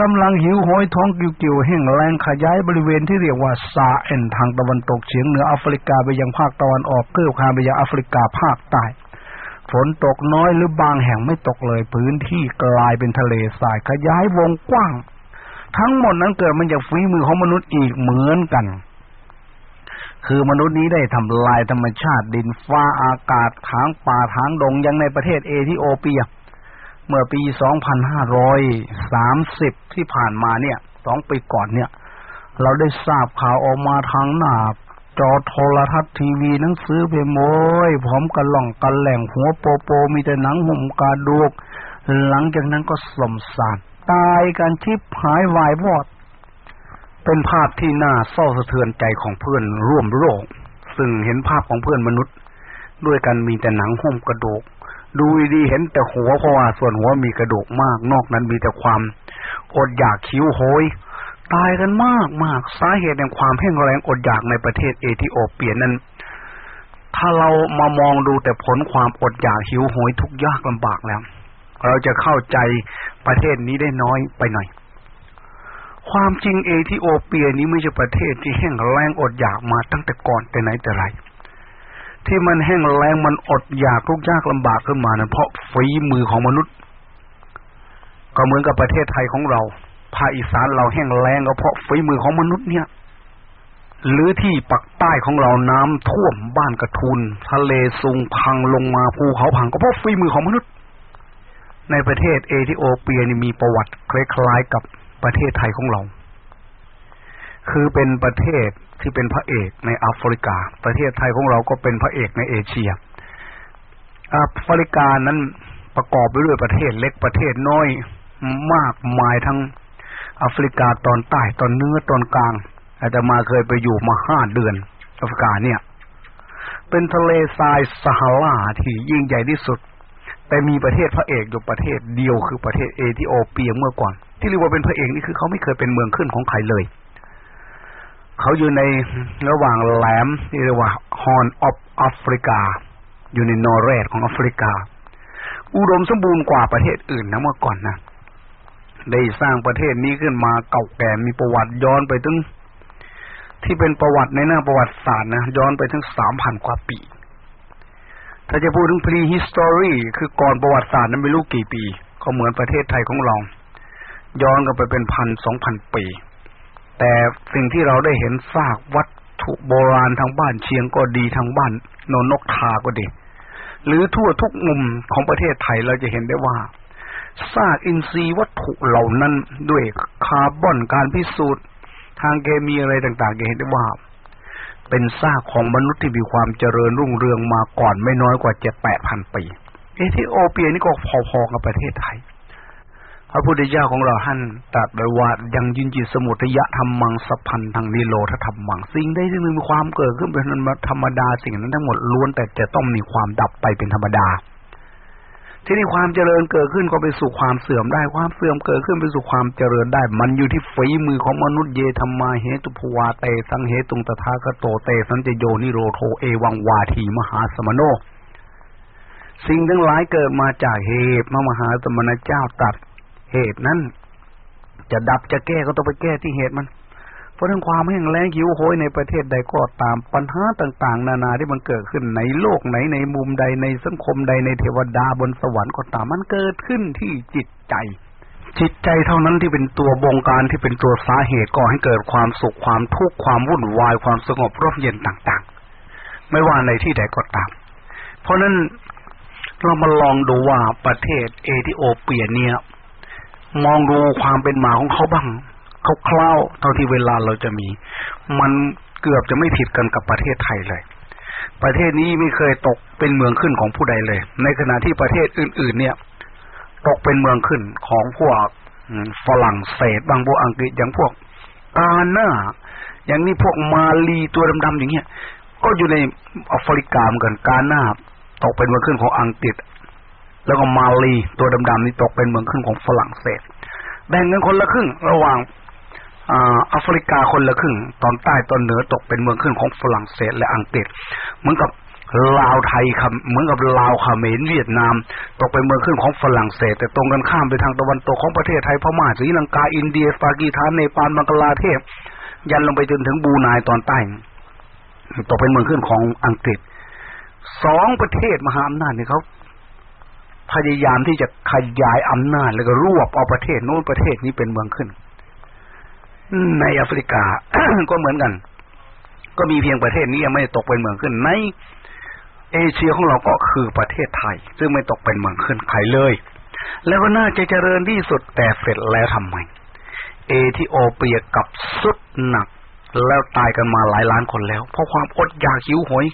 กำลังหิวโหยท้องกิ่วๆแห้งแรงขยายบริเวณที่เรียกว่าซาเอ็นทางตะวันตกเฉียงเหนือแอฟริกาไปยังภาคตะวันออกเกื้อคามไปยังแอฟริกาภาคใต้ ฝนตกน้อยหรือบางแห่งไม่ตกเลย พื้นที่กลายเป็นทะเลทรายขยายวงกว้าง ทั้งหมดนั้นเกิดมาจากฝีมือของมนุษย์อีกเหมือนกัน คือมนุษย์นี้ได้ทำลายธรรมชาติดินฟ้าอากาศทางป่าทางดงยังในประเทศเอธิโอเปีย เมื่อปี 2530 ที่ผ่านมาเนี่ยสองปีก่อนเนี่ย เราได้ทราบข่าวออกมาทางหน้า จอโทรทัศน์ทีวีหนังสือเพมโอยพร้อมกันหล่องกันแหล่งหัวโปโปมีแต่หนังหุ่มกาดูก หลังจากนั้นก็สมสาร ตายกันชิบหายวายวอด เป็นภาพที่น่าเศร้าสะเทือนใจของเพื่อนร่วมโลกซึ่งเห็นภาพของเพื่อนมนุษย์ ด้วยกันมีแต่หนังหุ้มกระดูกดูดีเห็นแต่หัวเพราะว่าส่วนหัวมีกระดูกมาก นอกนั้นมีแต่ความอดอยากคิ้วโหย ตายกันมากมากสาเหตุแห่งความแห้งแล้งอดอยากในประเทศเอธิโอเปียนั้น ถ้าเรามามองดูแต่ผลความอดอยากหิวโหยทุกยากลำบากแล้ว เราจะเข้าใจประเทศนี้ได้น้อยไปหน่อย ความจริงเอธิโอเปียนี้ไม่ใช่ประเทศที่แห้งแล้งอดอยากมาตั้งแต่ก่อนแต่ไหนแต่ไรที่มันแห้งแล้งมันอดอยากทุกยากลำบากขึ้นมานะเพราะฝีมือของมนุษย์ ก็เหมือนกับประเทศไทยของเรา ภาคอีสานเราแห้งแล้งก็เพราะฝีมือของมนุษย์เนี่ย หรือที่ปักใต้ของเราน้ำท่วมบ้านกระทุน ทะเลซุงพังลงมาภูเขาพังก็เพราะฝีมือของมนุษย์ ในประเทศเอธิโอเปียนี่มีประวัติคล้ายๆกับประเทศไทยของเรา คือเป็นประเทศที่เป็นพระเอกในแอฟริกา ประเทศไทยของเราก็เป็นพระเอกในเอเชียแอฟริกานั้นประกอบไปด้วยประเทศเล็กประเทศน้อยมากมายทั้ง แอฟริกาตอนใต้ตอนเหนือตอนกลางอาจจะมาเคยไปอยู่มาห้าเดือนแอฟริกาเนี่ย เป็นทะเลทรายซาฮาราที่ยิ่งใหญ่ที่สุด แต่มีประเทศพระเอกอยู่ประเทศเดียวคือประเทศเอธิโอเปียเมื่อก่อน ที่เรียกว่าเป็นพระเอกนี่คือเขาไม่เคยเป็นเมืองขึ้นของใครเลย เขาอยู่ในระหว่างแหลมที่เรียกว่า Horn of Africa อยู่ใน northeast ของแอฟริกา อุดมสมบูรณ์กว่าประเทศอื่นนะเมื่อก่อนนะ ได้สร้างประเทศนี้ขึ้นมาเก่าแก่มีประวัติย้อนไปถึง ที่เป็นประวัติในหน้าประวัติศาสตร์นะย้อนไปถึงสามพันกว่าปี ถ้าจะพูดถึง prehistory คือก่อนประวัติศาสตร์นั้นไม่รู้กี่ปี ก็เหมือนประเทศไทยของเรา ย้อนกันไปเป็นพันสองพันปี แต่สิ่งที่เราได้เห็นซากวัตถุโบราณทางบ้านเชียงก็ดีทางบ้านนนกทาก็ดี หรือทั่วทุกมุมของประเทศไทยเราจะเห็นได้ว่า ซากอินทรีย์วัตถุเหล่านั้นด้วยคาร์บอนการพิสูจน์ ทางเคมีอะไรต่างๆจะเห็นได้ว่า เป็นซากของมนุษย์ที่มีความเจริญรุ่งเรืองมาก่อนไม่น้อยกว่าเจ็ดแปดพันปี เอธิโอเปียนี่ก็พอๆกับประเทศไทยพระพุทธเจ้าของเราท่านตรัสไว้ว่ายังยินจิตสมุทยะธรรมังสัพพันทางนิโรธธรรมังสิ่งใดที่มีความเกิดขึ้นเป็นธรรมดาสิ่งนั้นทั้งหมดล้วนแต่จะต้องมีความดับไปเป็นธรรมดา ที่นี่ความเจริญเกิดขึ้นก็ไปสู่ความเสื่อมได้ความเสื่อมเกิดขึ้นไปสู่ความเจริญได้ มันอยู่ที่ฝีมือของมนุษย์เยธรรมาเหตุภวาเตสังเหตุงตถาคโตเตสันจโยนิโรโทเอวังวาทีมหาสมโนสิ่งทั้งหลายเกิดมาจากเหตุพระมหาสมณเจ้าตัดเหตุนั้น จะดับจะแก้ก็ต้องไปแก้ที่เหตุมัน ราะทั้งความแห้งแล้งหิวโหยในประเทศใดก็ตามปัญหาต่าง ๆ นานาที่มันเกิดขึ้นในโลกไหนในมุมใดในสังคมใดในเทวดาบนสวรรค์ก็ตามมันเกิดขึ้นที่จิตใจ จิตใจเท่านั้นที่เป็นตัวบงการที่เป็นตัวสาเหตุก่อให้เกิดความสุขความทุกข์ความวุ่นวายความสงบร่มเย็นต่างๆ ไม่ว่าในที่ใดก็ตาม เพราะนั้นเรามาลองดูว่าประเทศเอธิโอเปียเนี่ย มองดูความเป็นมาของเขาบ้าง คร่าวๆเท่าที่เวลาเราจะมี มันเกือบจะไม่ผิดกันกับประเทศไทยเลย ประเทศนี้ไม่เคยตกเป็นเมืองขึ้นของผู้ใดเลย ในขณะที่ประเทศอื่น ๆ เนี่ย ตกเป็นเมืองขึ้นของพวกฝรั่งเศสบางพวกอังกฤษอย่างพวกกาหน้าอย่างนี้พวกมาลีตัวดำๆอย่างเงี้ย ก็อยู่ในแอฟริกาเหมือนกันกาหน้าตกเป็นเมืองขึ้นของอังกฤษ แล้วก็มาลีตัวดำๆนี่ตกเป็นเมืองขึ้นของฝรั่งเศสแบ่งกันคนละครึ่ง ระหว่าง แอฟริกาคนละครึ่ง ตอนใต้ตอนเหนือตกเป็นเมืองขึ้นของฝรั่งเศสและอังกฤษ เหมือนกับลาวไทยครับเหมือนกับลาวเขมรเวียดนาม ตกเป็นเมืองขึ้นของฝรั่งเศส แต่ตรงกันข้ามไปทางตะวันตกของประเทศไทยพม่าศรีลังกาอินเดียปากีสถานเนปาลบังกลาเทศ ยันลงไปจนถึงบูนายตอนใต้ ตกเป็นเมืองขึ้นของอังกฤษสองประเทศมหาอำนาจนี่เขาพยายามที่จะขยายอำนาจแล้วก็รวบเอาประเทศโน้นประเทศนี้เป็นเมืองขึ้น ในแอฟริกาก็เหมือนกัน ก็มีเพียงประเทศนี้ยังไม่ตกเป็นเมืองขึ้นในเอเชียของเราก็คือประเทศไทย ซึ่งไม่ตกเป็นเมืองขึ้นใครเลย แล้วก็น่าจะเจริญที่สุดแต่เสร็จแล้วทำไม เอธิโอเปียกับสุดหนัก แล้วตายกันมาหลายล้านคนแล้ว เพราะความอดอยากหิวโหย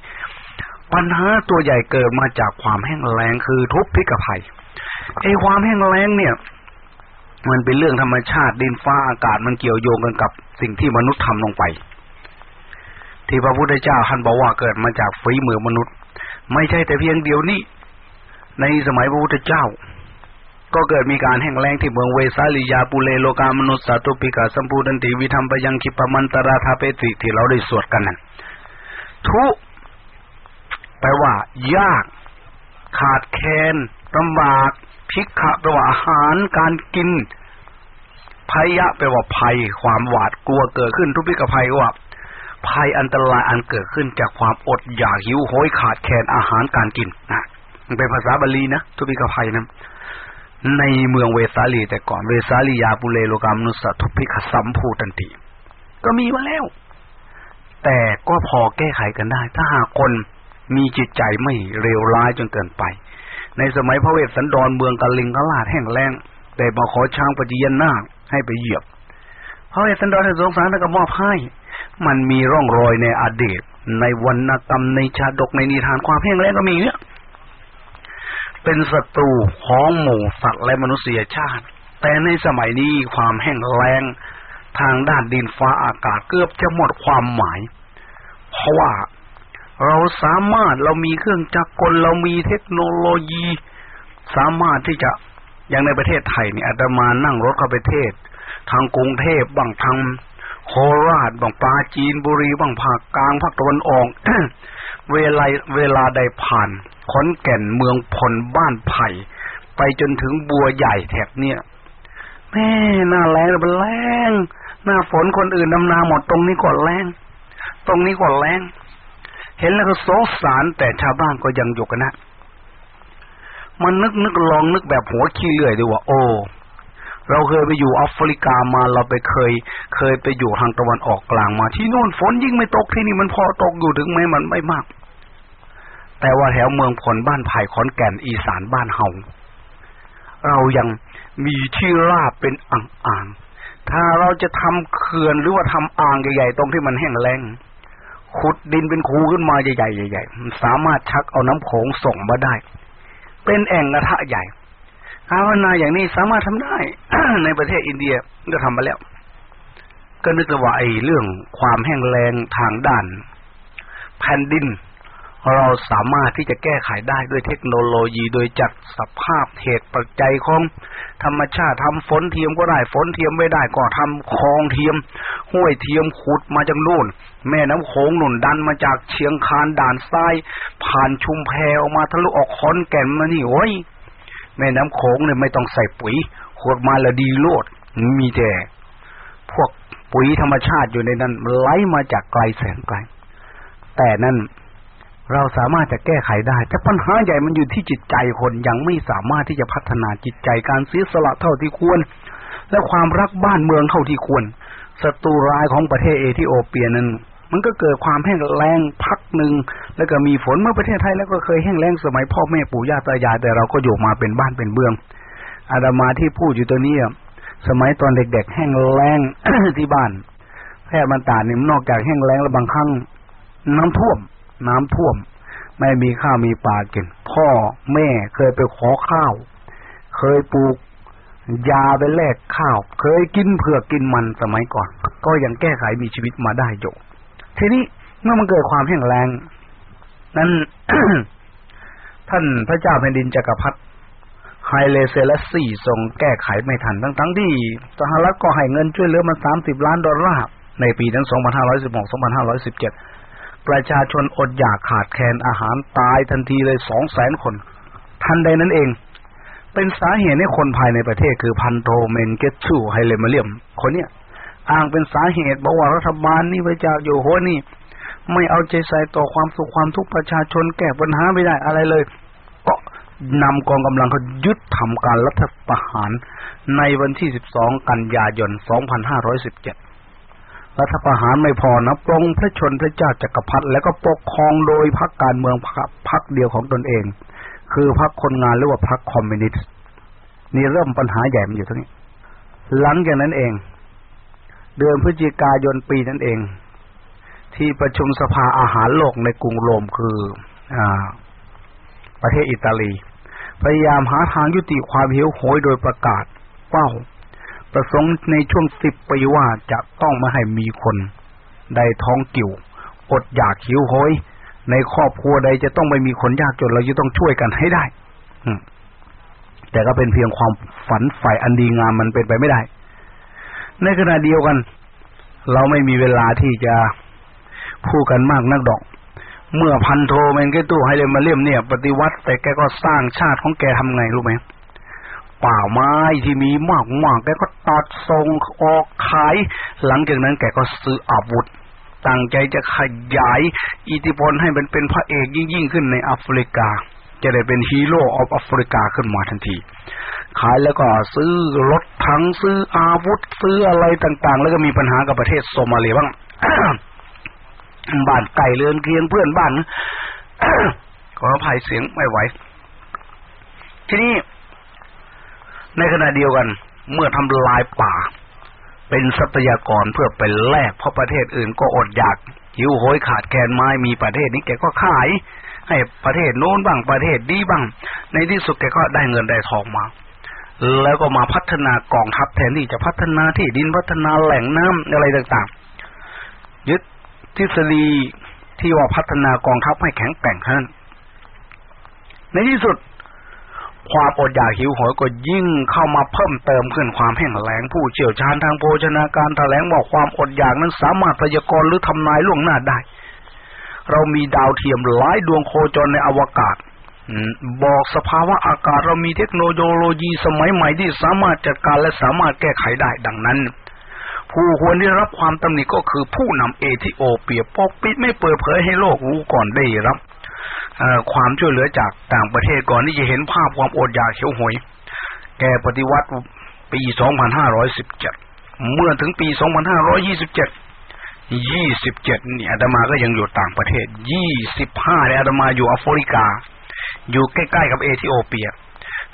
ปัญหาตัวใหญ่เกิดมาจากความแห้งแล้งคือทุกพิกภัยไอ้ความแห้งแล้งเนี่ย มันเป็นเรื่องธรรมชาติดินฟ้าอากาศมันเกี่ยวโยงกันกับสิ่งที่มนุษย์ทำลงไป ที่พระพุทธเจ้าท่านบอกว่าเกิดมาจากฝีมือมนุษย์ ไม่ใช่แต่เพียงเดียวนี้ ในสมัยพระพุทธเจ้า ก็เกิดมีการแห้งแล้งที่เมืองเวสาลียาปุเลโลกามนุษย์สาตุปิกาสัมปูดันติวิธรรมปยังคิปมันตราทาเปติที่เราได้สวดกันนั้นทุแปลว่า ยาก ขาดแคลนลำบาก พิกขะแปลว่าอาหารการกินภัยยะแปลว่าภัย ความหวาดกลัวเกิดขึ้นทุพิกภัยว่า ภัยอันตรายอันเกิดขึ้นจากความอดอยากหิวโหยขาดแคลนอาหารการกินนะมันเป็นภาษาบาลีนะทุพิกภัยนะในเมืองเวสาลี แต่ก่อนเวสาลียาปุเลโลกามนุสทุพิกสัมภูตันติก็มีมาแล้ว แต่ก็พอแก้ไขกันได้ ถ้าหากคนมีจิตใจไม่เร็วร้ายจนเกินไป ในสมัยพระเวสสันดรเมืองกาลิงกลาดแห้งแล้งแต่มาขอช้างปฏิญนนาให้ไปเหยียบพระเวสสันดรให้สงสารแล้วก็มอบให้ มันมีร่องรอยในอดีตในวรรณกรรมในชาดกในนิทานความแห้งแล้งก็มีเนี่ยเป็นศัตรูของหมู่สัตว์และมนุษยชาติ แต่ในสมัยนี้ความแห้งแล้งทางด้านดินฟ้าอากาศเกือบจะหมดความหมาย เพราะว่า เราสามารถเรามีเครื่องจักรกลเรามีเทคโนโลยี สามารถที่จะอย่างในประเทศไทยนี่อาตมานั่งรถเข้าไปเทศ ทางกรุงเทพบางทางโคราชบางปาจีนบุรีบางภาคกลางภาคตะวันออกเวลาเวลาใดผ่านขอนแก่นเมืองพลบ้านไผ่ ไปจนถึงบัวใหญ่แถบเนี่ยแม่หน้าแรงมันแรงหน้าฝนคนอื่นดำนาหมดตรงนี้ก่อนแรงตรงนี้ก่อนแรง เห็นแล้วก็สงสารแต่ชาวบ้านก็ยังอยู่กันนะ มันนึกนึกลองนึกแบบหัวขี้เลื่อยดูว่า โอ้เราเคยไปอยู่แอฟริกามาเราไปเคย เคยไปอยู่ทางตะวันออกกลางมาที่โน่นฝนยิ่งไม่ตกที่นี่มันพอตกอยู่ถึงแม้มันไม่มาก แต่ว่าแถวเมืองผลบ้านไผ่ขอนแก่นอีสานบ้านเฮาเรายังมีที่ราบเป็นอ่างๆถ้าเราจะทำเขื่อนหรือว่าทำอ่างใหญ่ๆตรงที่มันแห้งแล้ง ขุดดินเป็นคูขึ้นมาใหญ่ๆใหญ่ๆมันสามารถชักเอาน้ำโขงส่งมาได้ เป็นแอ่งกระทะใหญ่ภาวนาอย่างนี้สามารถทำได้ ในประเทศอินเดียก็ทำมาแล้ว ก็นึกว่าไอ้เรื่องความแห้งแล้งทางด้าน แผ่นดิน เราสามารถที่จะแก้ไขได้ด้วยเทคโนโลยีโดยจัดสภาพเหตุปัจจัยของธรรมชาติทำฝนเทียมก็ได้ฝนเทียมไม่ได้ก็ทำคลองเทียม ห้วยเทียมขุดมาจากนู่น แม่น้ำโขงหนุนดันมาจากเชียงคานด่านซ้าย ผ่านชุมแพออกมาทะลุออกคอนแก่นมานี่โอ้ยแม่น้ำโขงเนี่ยไม่ต้องใส่ปุ๋ยขวดมาละดีโลดมีแต่พวกปุ๋ยธรรมชาติอยู่ในนั้นมันไหลมาจากไกลแสนไกล แต่นั่น เราสามารถจะแก้ไขได้ แต่ปัญหาใหญ่มันอยู่ที่จิตใจคนยังไม่สามารถที่จะพัฒนาจิตใจการเสียสละเท่าที่ควร และความรักบ้านเมืองเท่าที่ควรศัตรูร้ายของประเทศเอธิโอเปียนั้นมันก็เกิดความแห้งแล้งพักหนึ่งแล้วก็มีฝนเมื่อประเทศไทยแล้วก็เคยแห้งแล้งสมัยพ่อแม่ปู่ย่าตายาย แต่เราก็อยู่มาเป็นบ้านเป็นเบือง อาดามาที่พูดอยู่ตัวนี้สมัยตอนเด็ก ๆ แห้งแล้งที่บ้านแพทย์มันตาเนี่ยนอกจากแห้งแล้งแล้วบางครั้งน้ำท่วม น้ำท่วม ไม่มีข้าวมีปลากิน พ่อแม่เคยไปขอข้าว เคยปลูกยาไปแลกข้าว เคยกินเผือกกินมันสมัยก่อน ก็ยังแก้ไขมีชีวิตมาได้อยู่ทีนี้เมื่อมันเกิดความแห้งแล้งนั้นท่านพระเจ้าแผ่นดินจักรพรรดิไฮเลเซลัสซี่ทรงแก้ไขไม่ทัน ทั้งทั้งที่สหรัฐก็ให้เงินช่วยเหลือมาสามสิบล้านดอลลาร์ในปีทั้งสองพันห้าร้อยสิบหกสองพันห้าร้อยสิบเจ็ด ประชาชนอดอยากขาดแคลนอาหารตายทันทีเลยสองแสนคน ทันใดนั้นเอง เป็นสาเหตุให้คนภายในประเทศคือพันโทเมนกิสตูไฮเลมาเรียม คนเนี้ยอ้างเป็นสาเหตุบอกว่ารัฐบาลนี่พระเจ้าอยู่หัวนี่ ไม่เอาใจใส่ต่อความสุขความทุกข์ประชาชนแก้ปัญหาไม่ได้อะไรเลย ก็นำกองกำลังเขายึดทำการรัฐประหารในวันที่ 12 กันยายน 2517 รัฐประหารไม่พอนะปรงพระชนพระเจ้าจักรพรรดิแล้วก็ปกครองโดยพรรคการเมืองพรรคเดียวของตนเอง คือพรรคคนงานหรือว่าพรรคคอมมิวนิสต์นี่เริ่มปัญหาใหญ่มันอยู่ตรงนี้ หลังจากนั้นเอง เดือนพฤศจิกายนปีนั้นเอง ที่ประชุมสภาอาหารโลกในกรุงโรมคืออประเทศอิตาลี พยายามหาทางยุติความหิวโหยโดยประกาศเป้า ประสงค์ในช่วงสิบปีว่าจะต้องไม่ให้มีคนใดท้องกิ่วอดอยากหิวโหยในครอบครัวใดจะต้องไม่มีคนยากจนเราจะต้องช่วยกันให้ได้แต่ก็เป็นเพียงความฝันฝ่ายอันดีงามมันเป็นไปไม่ได้ ในขณะเดียวกัน เราไม่มีเวลาที่จะพูดกันมากนักดอก เมื่อพันโทเมนเกตู้ให้เลยมาเลี่ยมเนี่ย ปฏิวัติ แต่แกก็สร้างชาติของแกทำไงรู้ไหม ป่าไม้ที่มีมากมากแกก็ตัดส่งออกขาย หลังจากนั้นแกก็ซื้ออาวุธตั้งใจจะขยาย อิทธิพลให้มันเป็นพระเอกยิ่งขึ้นในแอฟริกา จะได้เป็นฮีโร่ออฟแอฟริกาขึ้นมาทันที ขายแล้วก็ซื้อรถถังซื้ออาวุธ ซื้ออะไรต่างๆ แล้วก็มีปัญหากับประเทศโซมาเลียบ้างบ้านไก่เรือนเคียงเพื่อนบ้านขออภัยเสียงไม่ไหวทีนี้ ขณะเดียวกัน เมื่อทำลายป่า เป็นทรัพยากรเพื่อเป็นแลกเพราะประเทศอื่นก็อดอยากหิวโหยขาดแคลนไม้มีประเทศนี้แกก็ขาย ให้ประเทศโน้นบ้างประเทศดีบ้าง ในที่สุดแกก็ได้เงินได้ทองมา แล้วก็มาพัฒนากองทัพแทนที่จะพัฒนาที่ดินพัฒนาแหล่งน้ำอะไรต่างๆ ยึดทฤษฎีที่ว่าพัฒนากองทัพให้แข็งแกร่งขึ้นในที่สุด ความอดอยากหิวโหยก็ยิ่งเข้ามาเพิ่มเติมขึ้นความแห้งแล้งผู้เชี่ยวชาญทางโภชนาการแถลงบอกความอดอยากนั้นสามารถพยากรณ์หรือทำนายล่วงหน้าได้ เรามีดาวเทียมหลายดวงโคจรในอวกาศบอกสภาวะอากาศเรามีเทคโนโลยีสมัยใหม่ที่สามารถจัดการและสามารถแก้ไขได้ดังนั้น ผู้ควรได้รับความตำหนิก็คือผู้นำเอธิโอเปียปกปิดไม่เปิดเผยให้โลกรู้ก่อนได้รับ ความช่วยเหลือจากต่างประเทศก่อนที่จะเห็นภาพความอดอยากเขียวหวย แกปฏิวัติปี 2517 เมื่อถึงปี 2527 27เนี่ยอาตมาก็ยังอยู่ต่างประเทศ 25เนี่ยอาตมาอยู่แอฟริกา อยู่ใกล้ๆกับเอธิโอเปีย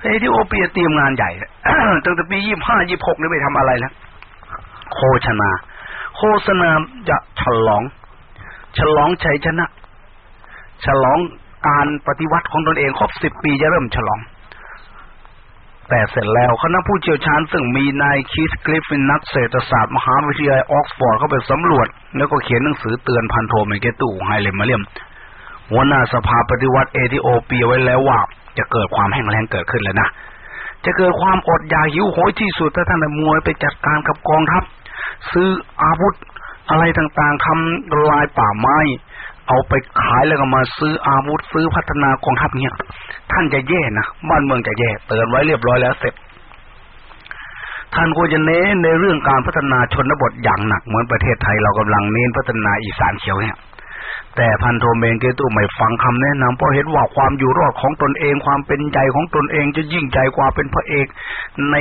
เอธิโอเปียเตรียมงานใหญ่ตั้งแต่ปี 25 26นี่ไปทำอะไรแล้วโฆษณา โฆษณาจะฉลอง ฉลองชัยชนะ ฉลอง การปฏิวัติของตนเองครบสิบปีจะเริ่มฉลอง แต่เสร็จแล้วคณะผู้เชี่ยวชาญซึ่งมีนายคีธกริฟฟินนักเศรษฐศาสตร์มหาวิทยาลัยออกซฟอร์ดเข้าไปสำรวจ แล้วก็เขียนหนังสือเตือนพันโทเมนกิสตูไฮเลมาเรียมหัวหน้าสภาปฏิวัติเอธิโอเปียไว้แล้วว่า จะเกิดความแห้งแล้งเกิดขึ้นแล้วนะจะเกิดความอดอยากหิวโหยที่สุดถ้าท่านมัวไปจัดการกับกองทัพซื้ออาวุธอะไรต่างๆทำลายป่าไม้ เอาไปขายแล้วก็มาซื้ออาวุธซื้อพัฒนากองทัพเนี่ยท่านจะแย่นะบ้านเมืองจะแย่เตือนไว้เรียบร้อยแล้วเสร็จ ท่านควรจะเน้นในเรื่องการพัฒนาชนบทอย่างหนักเหมือนประเทศไทยเรากำลังเน้นพัฒนาอีสานเขียวเนี่ยแต่พันโทเมนเกตุไม่ฟังคำแนะนำเพราะเห็นว่าความอยู่รอดของตนเองความเป็นใหญ่ของตนเองจะยิ่งใหญ่กว่าเป็นพระเอกใน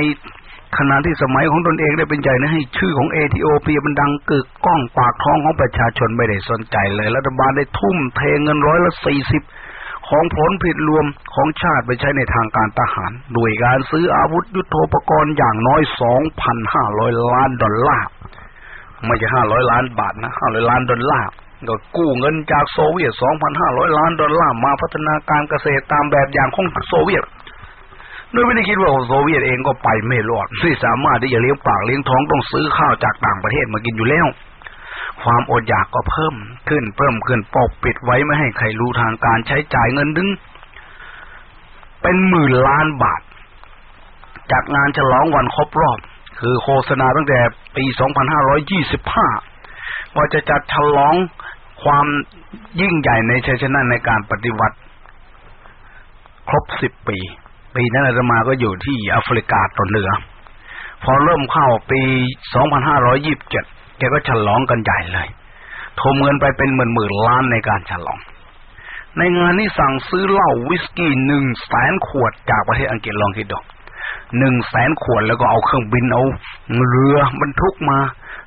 ขณะที่สมัยของตนเองได้เป็นใหญ่นะให้ชื่อของเอธิโอเปียมันดังกึกก้องปากท้องของประชาชนไม่ได้สนใจเลยรัฐบาลได้ทุ่มเทเงินร้อยละสี่สิบของผลผลิตรวมของชาติไปใช้ในทางการทหาร โดยการซื้ออาวุธยุโทโธปกรณ์อย่างน้อยสองพันห้าร้อยล้านดอลลาร์ไม่ใช่ห้าร้อยล้านบาทนะห้าร้อยล้านดอลลาร์ก็กู้เงินจากโซเวียตสองพันห้าร้อยล้านดอลลาร์มาพัฒนาการเกษตรตามแบบอย่างของโซเวียต โดยไม่ได้คิดว่าโซเวียตเองก็ไปไม่รอดไม่สามารถที่จะเลี้ยงปากเลี้ยงท้องต้องซื้อข้าวจากต่างประเทศมากินอยู่แล้ว ความอดอยากก็เพิ่มขึ้นเพิ่มขึ้นปกปิดไว้ไม่ให้ใครรู้ทางการใช้จ่ายเงินถึง เป็นหมื่นล้านบาท จากงานฉลองวันครบรอบ คือโฆษณาตั้งแต่ปี 2525 ว่าจะจัดฉลองความยิ่งใหญ่ในชัยชนะในการปฏิวัติ ครบสิบปี ปีนั้นอาตมาก็อยู่ที่แอฟริกาตอนเหนือ พอเริ่มเข้าปี2527แกก็ฉลองกันใหญ่เลยโทมเงินไปเป็นหมื่นหมื่นล้านในการฉลอง ในงานนี้สั่งซื้อเหล้าวิสกี้หนึ่งแสนขวดจากประเทศอังกฤษลองคิดดูหนึ่งแสนขวดแล้วก็เอาเครื่องบินเอาเรือบรรทุกมา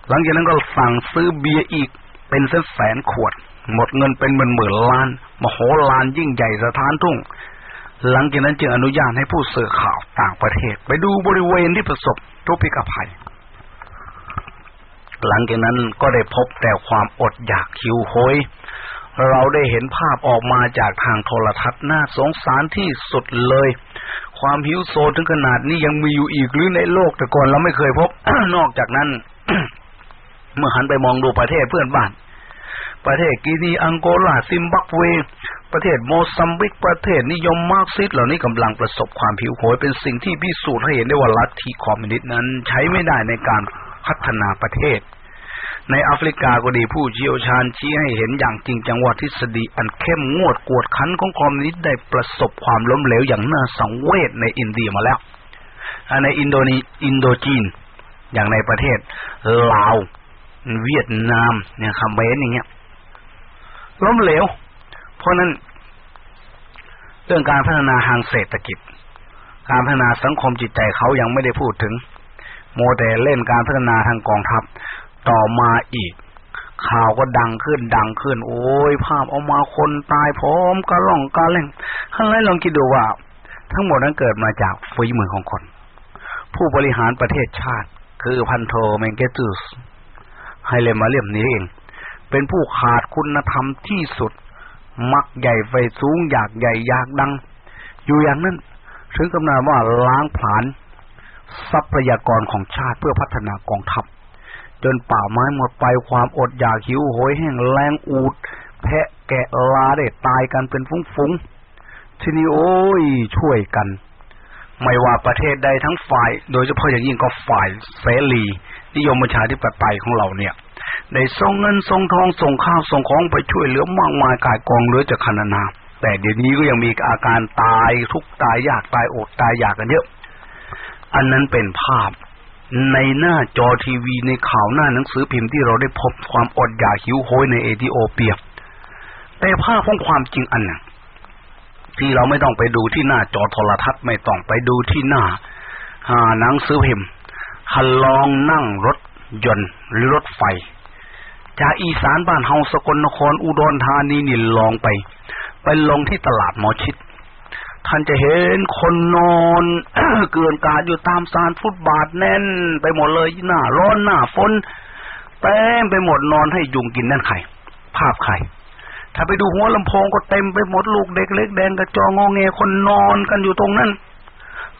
หลังจากนั้นก็สั่งซื้อเบียร์อีกเป็นแสนแสนขวด หมดเงินเป็นหมื่นหมื่นล้าน มโหฬารยิ่งใหญ่สถานทุ่ง หลังจากนั้นจึงอนุญาตให้ผู้สื่อข่าวต่างประเทศ ไปดูบริเวณที่ประสบทุพพิกภัย หลังจากนั้นก็ได้พบแต่ความอดอยากหิวโหย เราได้เห็นภาพออกมาจากทางโทรทัศน์น่าสงสารที่สุดเลย ความหิวโซถึงขนาดนี้ยังมีอยู่อีกหรือในโลกแต่ก่อนเราไม่เคยพบ นอกจากนั้น เมื่อหันไปมองดูประเทศเพื่อนบ้าน ประเทศกีนีอังโกลาซิมบับเว ประเทศโมซัมบิกประเทศนิยมมาร์กซิสเหล่านี้กำลังประสบความหิวโหยเป็นสิ่งที่พิสูจน์ให้เห็นได้ว่าลัทธิคอมมิวนิสต์นั้นใช้ไม่ได้ในการพัฒนาประเทศ ในแอฟริกาก็ดีผู้เชี่ยวชาญชี้ให้เห็นอย่างจริงจังว่าทฤษฎีอันเข้มงวดกวดขันของคอมมิวนิสต์ได้ประสบความล้มเหลวอย่างน่าสังเวชในอินเดียมาแล้วในอินโดนีอินโดจีน อย่างในประเทศลาวเวียดนามเนี่ยเขมรอย่างเงี้ย ล้มเหลว เพราะนั้น เรื่องการพัฒนาทางเศรษฐกิจ การพัฒนาสังคมจิตใจเขายังไม่ได้พูดถึง โมเดลเล่นการพัฒนาทางกองทัพต่อมาอีก ข่าวก็ดังขึ้นดังขึ้น โอ้ยภาพออกมาคนตายพร้อมกระล่องกระเล่งท่านไรลองคิดดูว่า ทั้งหมดนั้นเกิดมาจากฝีมือของคน ผู้บริหารประเทศชาติ คือพันโทเมงเกตุสไฮเลมาเลียมนี้เอง เป็นผู้ขาดคุณธรรมที่สุด มักใหญ่ไฟสูงอยากใหญ่อยากดัง อยู่อย่างนั้น ถึงกำนัดว่าล้างผลาญทรัพยากรของชาติเพื่อพัฒนากองทัพ จนป่าไม้หมดไปความอดอยากหิวโหยแห้งแรงอูด แพะแกะลาได้ตายกันเป็นฟุ้งๆทีนี้โอ้ยช่วยกันไม่ว่าประเทศใดทั้งฝ่าย โดยเฉพาะอย่างยิ่งก็ฝ่ายเสรีนิยมประชาธิปไตยของเราเนี่ย ได้ส่งเงินส่งทองส่งข้าวส่งของไปช่วยเหลือมากมายกายกองเหลือจากคณนา แต่เดี๋ยวนี้ก็ยังมีอาการตายทุกตายยากตายอดตายอยากกันเยอะ อันนั้นเป็นภาพในหน้าจอทีวีในข่าวหน้าหนังสือพิมพ์ที่เราได้พบความอดอยากหิวโหยในเอธิโอเปีย แต่ภาพของความจริงอันหนึ่งที่เราไม่ต้องไปดูที่หน้าจอโทรทัศน์ไม่ต้องไปดูที่หน้าหนังซื้อพิมพ์คันลองนั่งรถยนต์หรือรถไฟ จากอีสานบ้านเฮาสกลนครอุดรธานีนี่ลองไป ไปลงที่ตลาดหมอชิด ท่านจะเห็นคนนอนเกินกาอยู่ตามซานฟุตบาทแน่น ไปหมดเลยหน้าร้อนหน้าฝนเต็มไปหมดนอนให้ยุงกินนั่นไข่ภาพไข่ถ้าไปดูหัวลำโพงก็เต็มไปหมดลูกเด็กเล็กแดงกระจองงเงคนนอนกันอยู่ตรงนั้น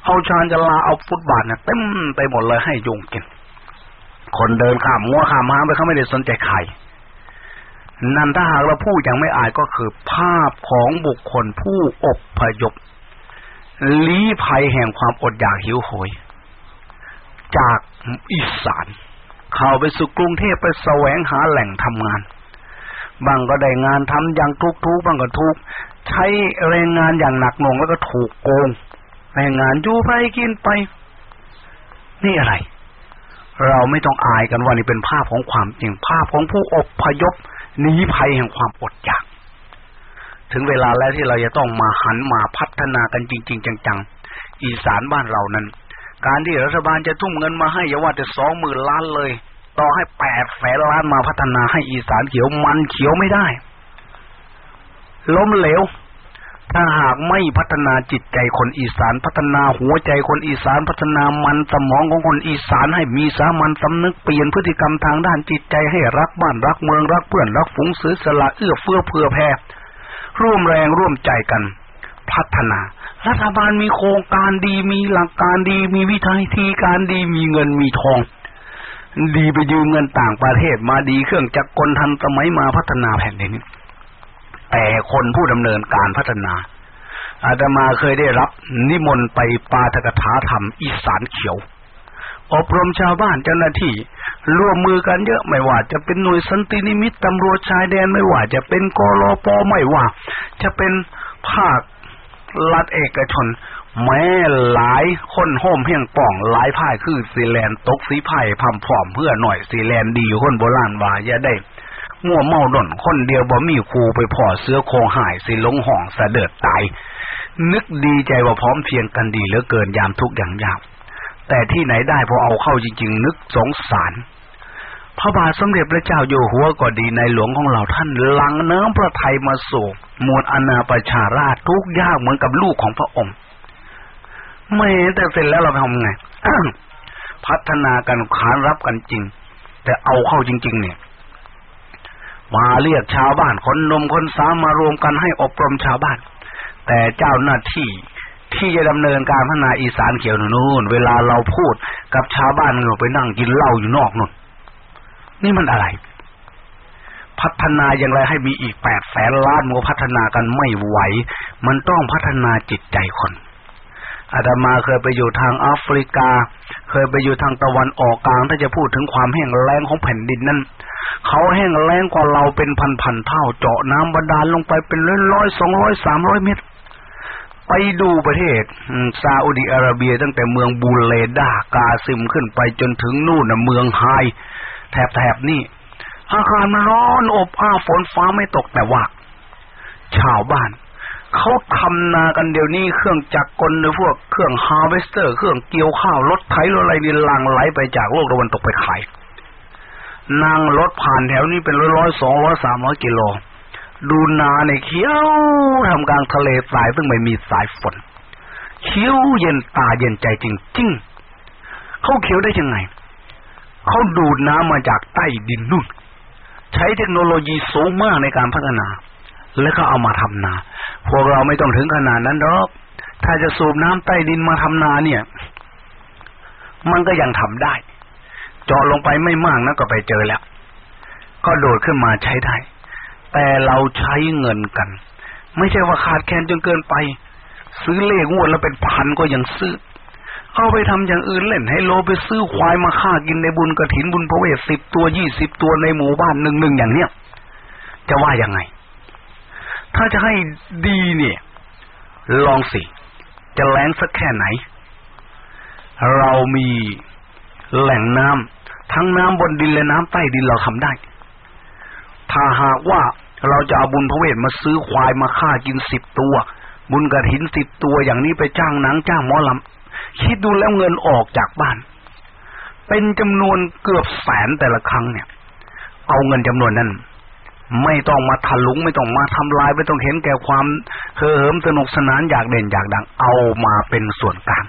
เอาชานจะลาเอาฟุตบาทเนี่ยเต็มไปหมดเลยให้ยุงกิน คนเดินข้ามงัวข้ามม้าไปเขาไม่ได้สนใจใครนั่นถ้าหากเราพูดยังไม่อายก็คือ ภาพของบุคคลผู้อบพยพลี้ภัยแห่งความอดอยากหิวโหย จากอีสาน เข้าไปสู่กรุงเทพไปแสวงหาแหล่งทำงาน บางก็ได้งานทำอย่างทุกทุกบางก็ทุกใช้แรงงานอย่างหนักหน่วงแล้วก็ถูกโกง แรงงานอยู่ไปกินไป นี่อะไร เราไม่ต้องอายกันว่านี่เป็นภาพของความจริงภาพของผู้อบพยพหนีภัยแห่งความอดอยาก ถึงเวลาแล้วที่เราจะต้องมาหันมาพัฒนากันจริง ๆ จังๆ อีสานบ้านเรานั้น การที่รัฐบาลจะทุ่มเงินมาให้อย่าว่าแต่สองหมื่นล้านเลย ต่อให้แปดแสนล้านมาพัฒนาให้อีสานเขียวมันเขียวไม่ได้ ล้มเหลว ถ้าหากไม่พัฒนาจิตใจคนอีสานพัฒนาหัวใจคนอีสานพัฒนามันสมองของคนอีสานให้มีสามัญสำนึกเปลี่ยนพฤติกรรมทางด้านจิตใจให้รักบ้านรักเมืองรักเพื่อนรักฝูงสือสละเอื้อเฟื้อเผื่อแผ่ร่วมแรงร่วมใจกัน พัฒนา รัฐบาลมีโครงการดีมีหลักการดี มีวิธีการดีมีเงินมีทอง ดีไปยืมเงินต่างประเทศมาดีเครื่องจักรกลทันสมัยมาพัฒนาแผ่นดิน แต่คนผู้ดำเนินการพัฒนา อาตมาเคยได้รับ นิมนต์ไปปาฐกถาธรรมอีสานเขียว อบรมชาวบ้านเจ้าหน้าที่ร่วมมือกันเยอะไม่ว่า จะเป็นหน่วยสันตินิมิตตำรวจชายแดนไม่ว่า จะเป็นกรปไม่ว่า จะเป็นภาครัฐเอกชน แม้หลายคนโฮมเพียงป่องหลายพ่ายคือสีแลนตกสีไผ่พำผอมเพื่อหน่อยสีแลนดีคนโบราณว่าอย่าได้ มั่วเมาดนคนเดียวบ่มีครูไปพ่อเสื้อโคงหายสิลงห่องสะเดิดตาย นึกดีใจว่าพร้อมเพียงกันดีเหลือเกินยามทุกอย่างยากแต่ที่ไหนได้พอเอาเข้าจริง ๆ นึกสงสารพระบาทสมเด็จพระเจ้าอยู่หัวก็ดีในหลวงของเราท่านหลังเนื้อพระไทยมาสู่มวลอนาประชาราชทุกยากเหมือนกับลูกของพระองค์ไม่แต่เสร็จแล้วเราทำไงพัฒนากันขานรับกันจริง แต่เอาเข้าจริง ๆ เนี่ย มาเรียกชาวบ้านคนนมคนสามมารวมกันให้อบรมชาวบ้าน แต่เจ้าหน้าที่ที่จะดำเนินการพัฒนาอีสานเขียวนู่น เวลาเราพูดกับชาวบ้านเราไปนั่งกินเหล้าอยู่นอกนู่น นี่มันอะไร พัฒนาอย่างไรให้มีอีกแปดแสนล้านมัวพัฒนากันไม่ไหว มันต้องพัฒนาจิตใจคนอาตมาเคยไปอยู่ทางแอฟริกา เคยไปอยู่ทางตะวันออกกลาง ถ้าจะพูดถึงความแห้งแล้งของแผ่นดินนั้น เขาแห้งแล้งกว่าเราเป็นพันๆเท่า เจาะน้ำบาดาลลงไปเป็นร้อยร้อยสองร้อยสามร้อยเมตร ไปดูประเทศซาอุดิอาระเบียตั้งแต่เมืองบูเลดากาซิมขึ้นไปจนถึงนู่นนะเมืองไฮแถบแถบนี่อากาศมันร้อนอบอ้าวฝนฟ้าไม่ตกแต่ว่าชาวบ้านเขาทำนากันเดี๋ยวนี้เครื่องจักรกลหรือพวกเครื่อง harvester เครื่องเกี่ยวข้าวรถไถรถอะไรนี่หลั่งไหลไปจากโลกตะวันตกไปขาย นั่งรถผ่านแถวนี้เป็นร้อยร้อยสองร้อยสามร้อยกิโล ดูนาในเขียวท่ามกลางทะเลทรายซึ่งไม่มีสายฝนเขียวเย็นตาเย็นใจจริงๆเขาเขียวได้ยังไงเขาดูดน้ำมาจากใต้ดินนู่น ใช้เทคโนโลยีสูงมากในการพัฒนา แล้วก็เอามาทำนา พวกเราไม่ต้องถึงขนาดนั้นหรอกถ้าจะสูบน้ำใต้ดินมาทำนาเนี่ย มันก็ยังทำได้ เจาะลงไปไม่มากนะก็ไปเจอแล้ว ก็โดดขึ้นมาใช้ได้ แต่เราใช้เงินกัน ไม่ใช่ว่าขาดแคลนจนเกินไป ซื้อเลขงวดแล้วเป็นพันก็ยังซื้อ เอาไปทำอย่างอื่นเล่นให้โลไปซื้อควายมาฆ่ากินในบุญกระถินบุญพระเวทสิบตัวยี่สิบตัวในหมู่บ้านหนึ่งหนึ่งอย่างเนี้ยจะว่ายังไง ถ้าจะให้ดีเนี่ย ลองสิ จะแรงสักแค่ไหน เรามีแหล่งน้ำ ทั้งน้ำบนดินและน้ำใต้ดินเราทำได้ ถ้าหากว่าเราจะเอาบุญพระเวทมาซื้อควายมาฆ่ากินสิบตัว บุญกระถินสิบตัวอย่างนี้ไปจ้างหนังจ้างหมอลคิดดูแล้วเงินออกจากบ้าน เป็นจำนวนเกือบแสนแต่ละครั้งเนี่ย เอาเงินจำนวนนั้นไม่ต้องมาทะลุงไม่ต้องมาทำลายไม่ต้องเห็นแก่ความเฮิมสนุกสนานอยากเด่นอยากดังเอามาเป็นส่วนกลาง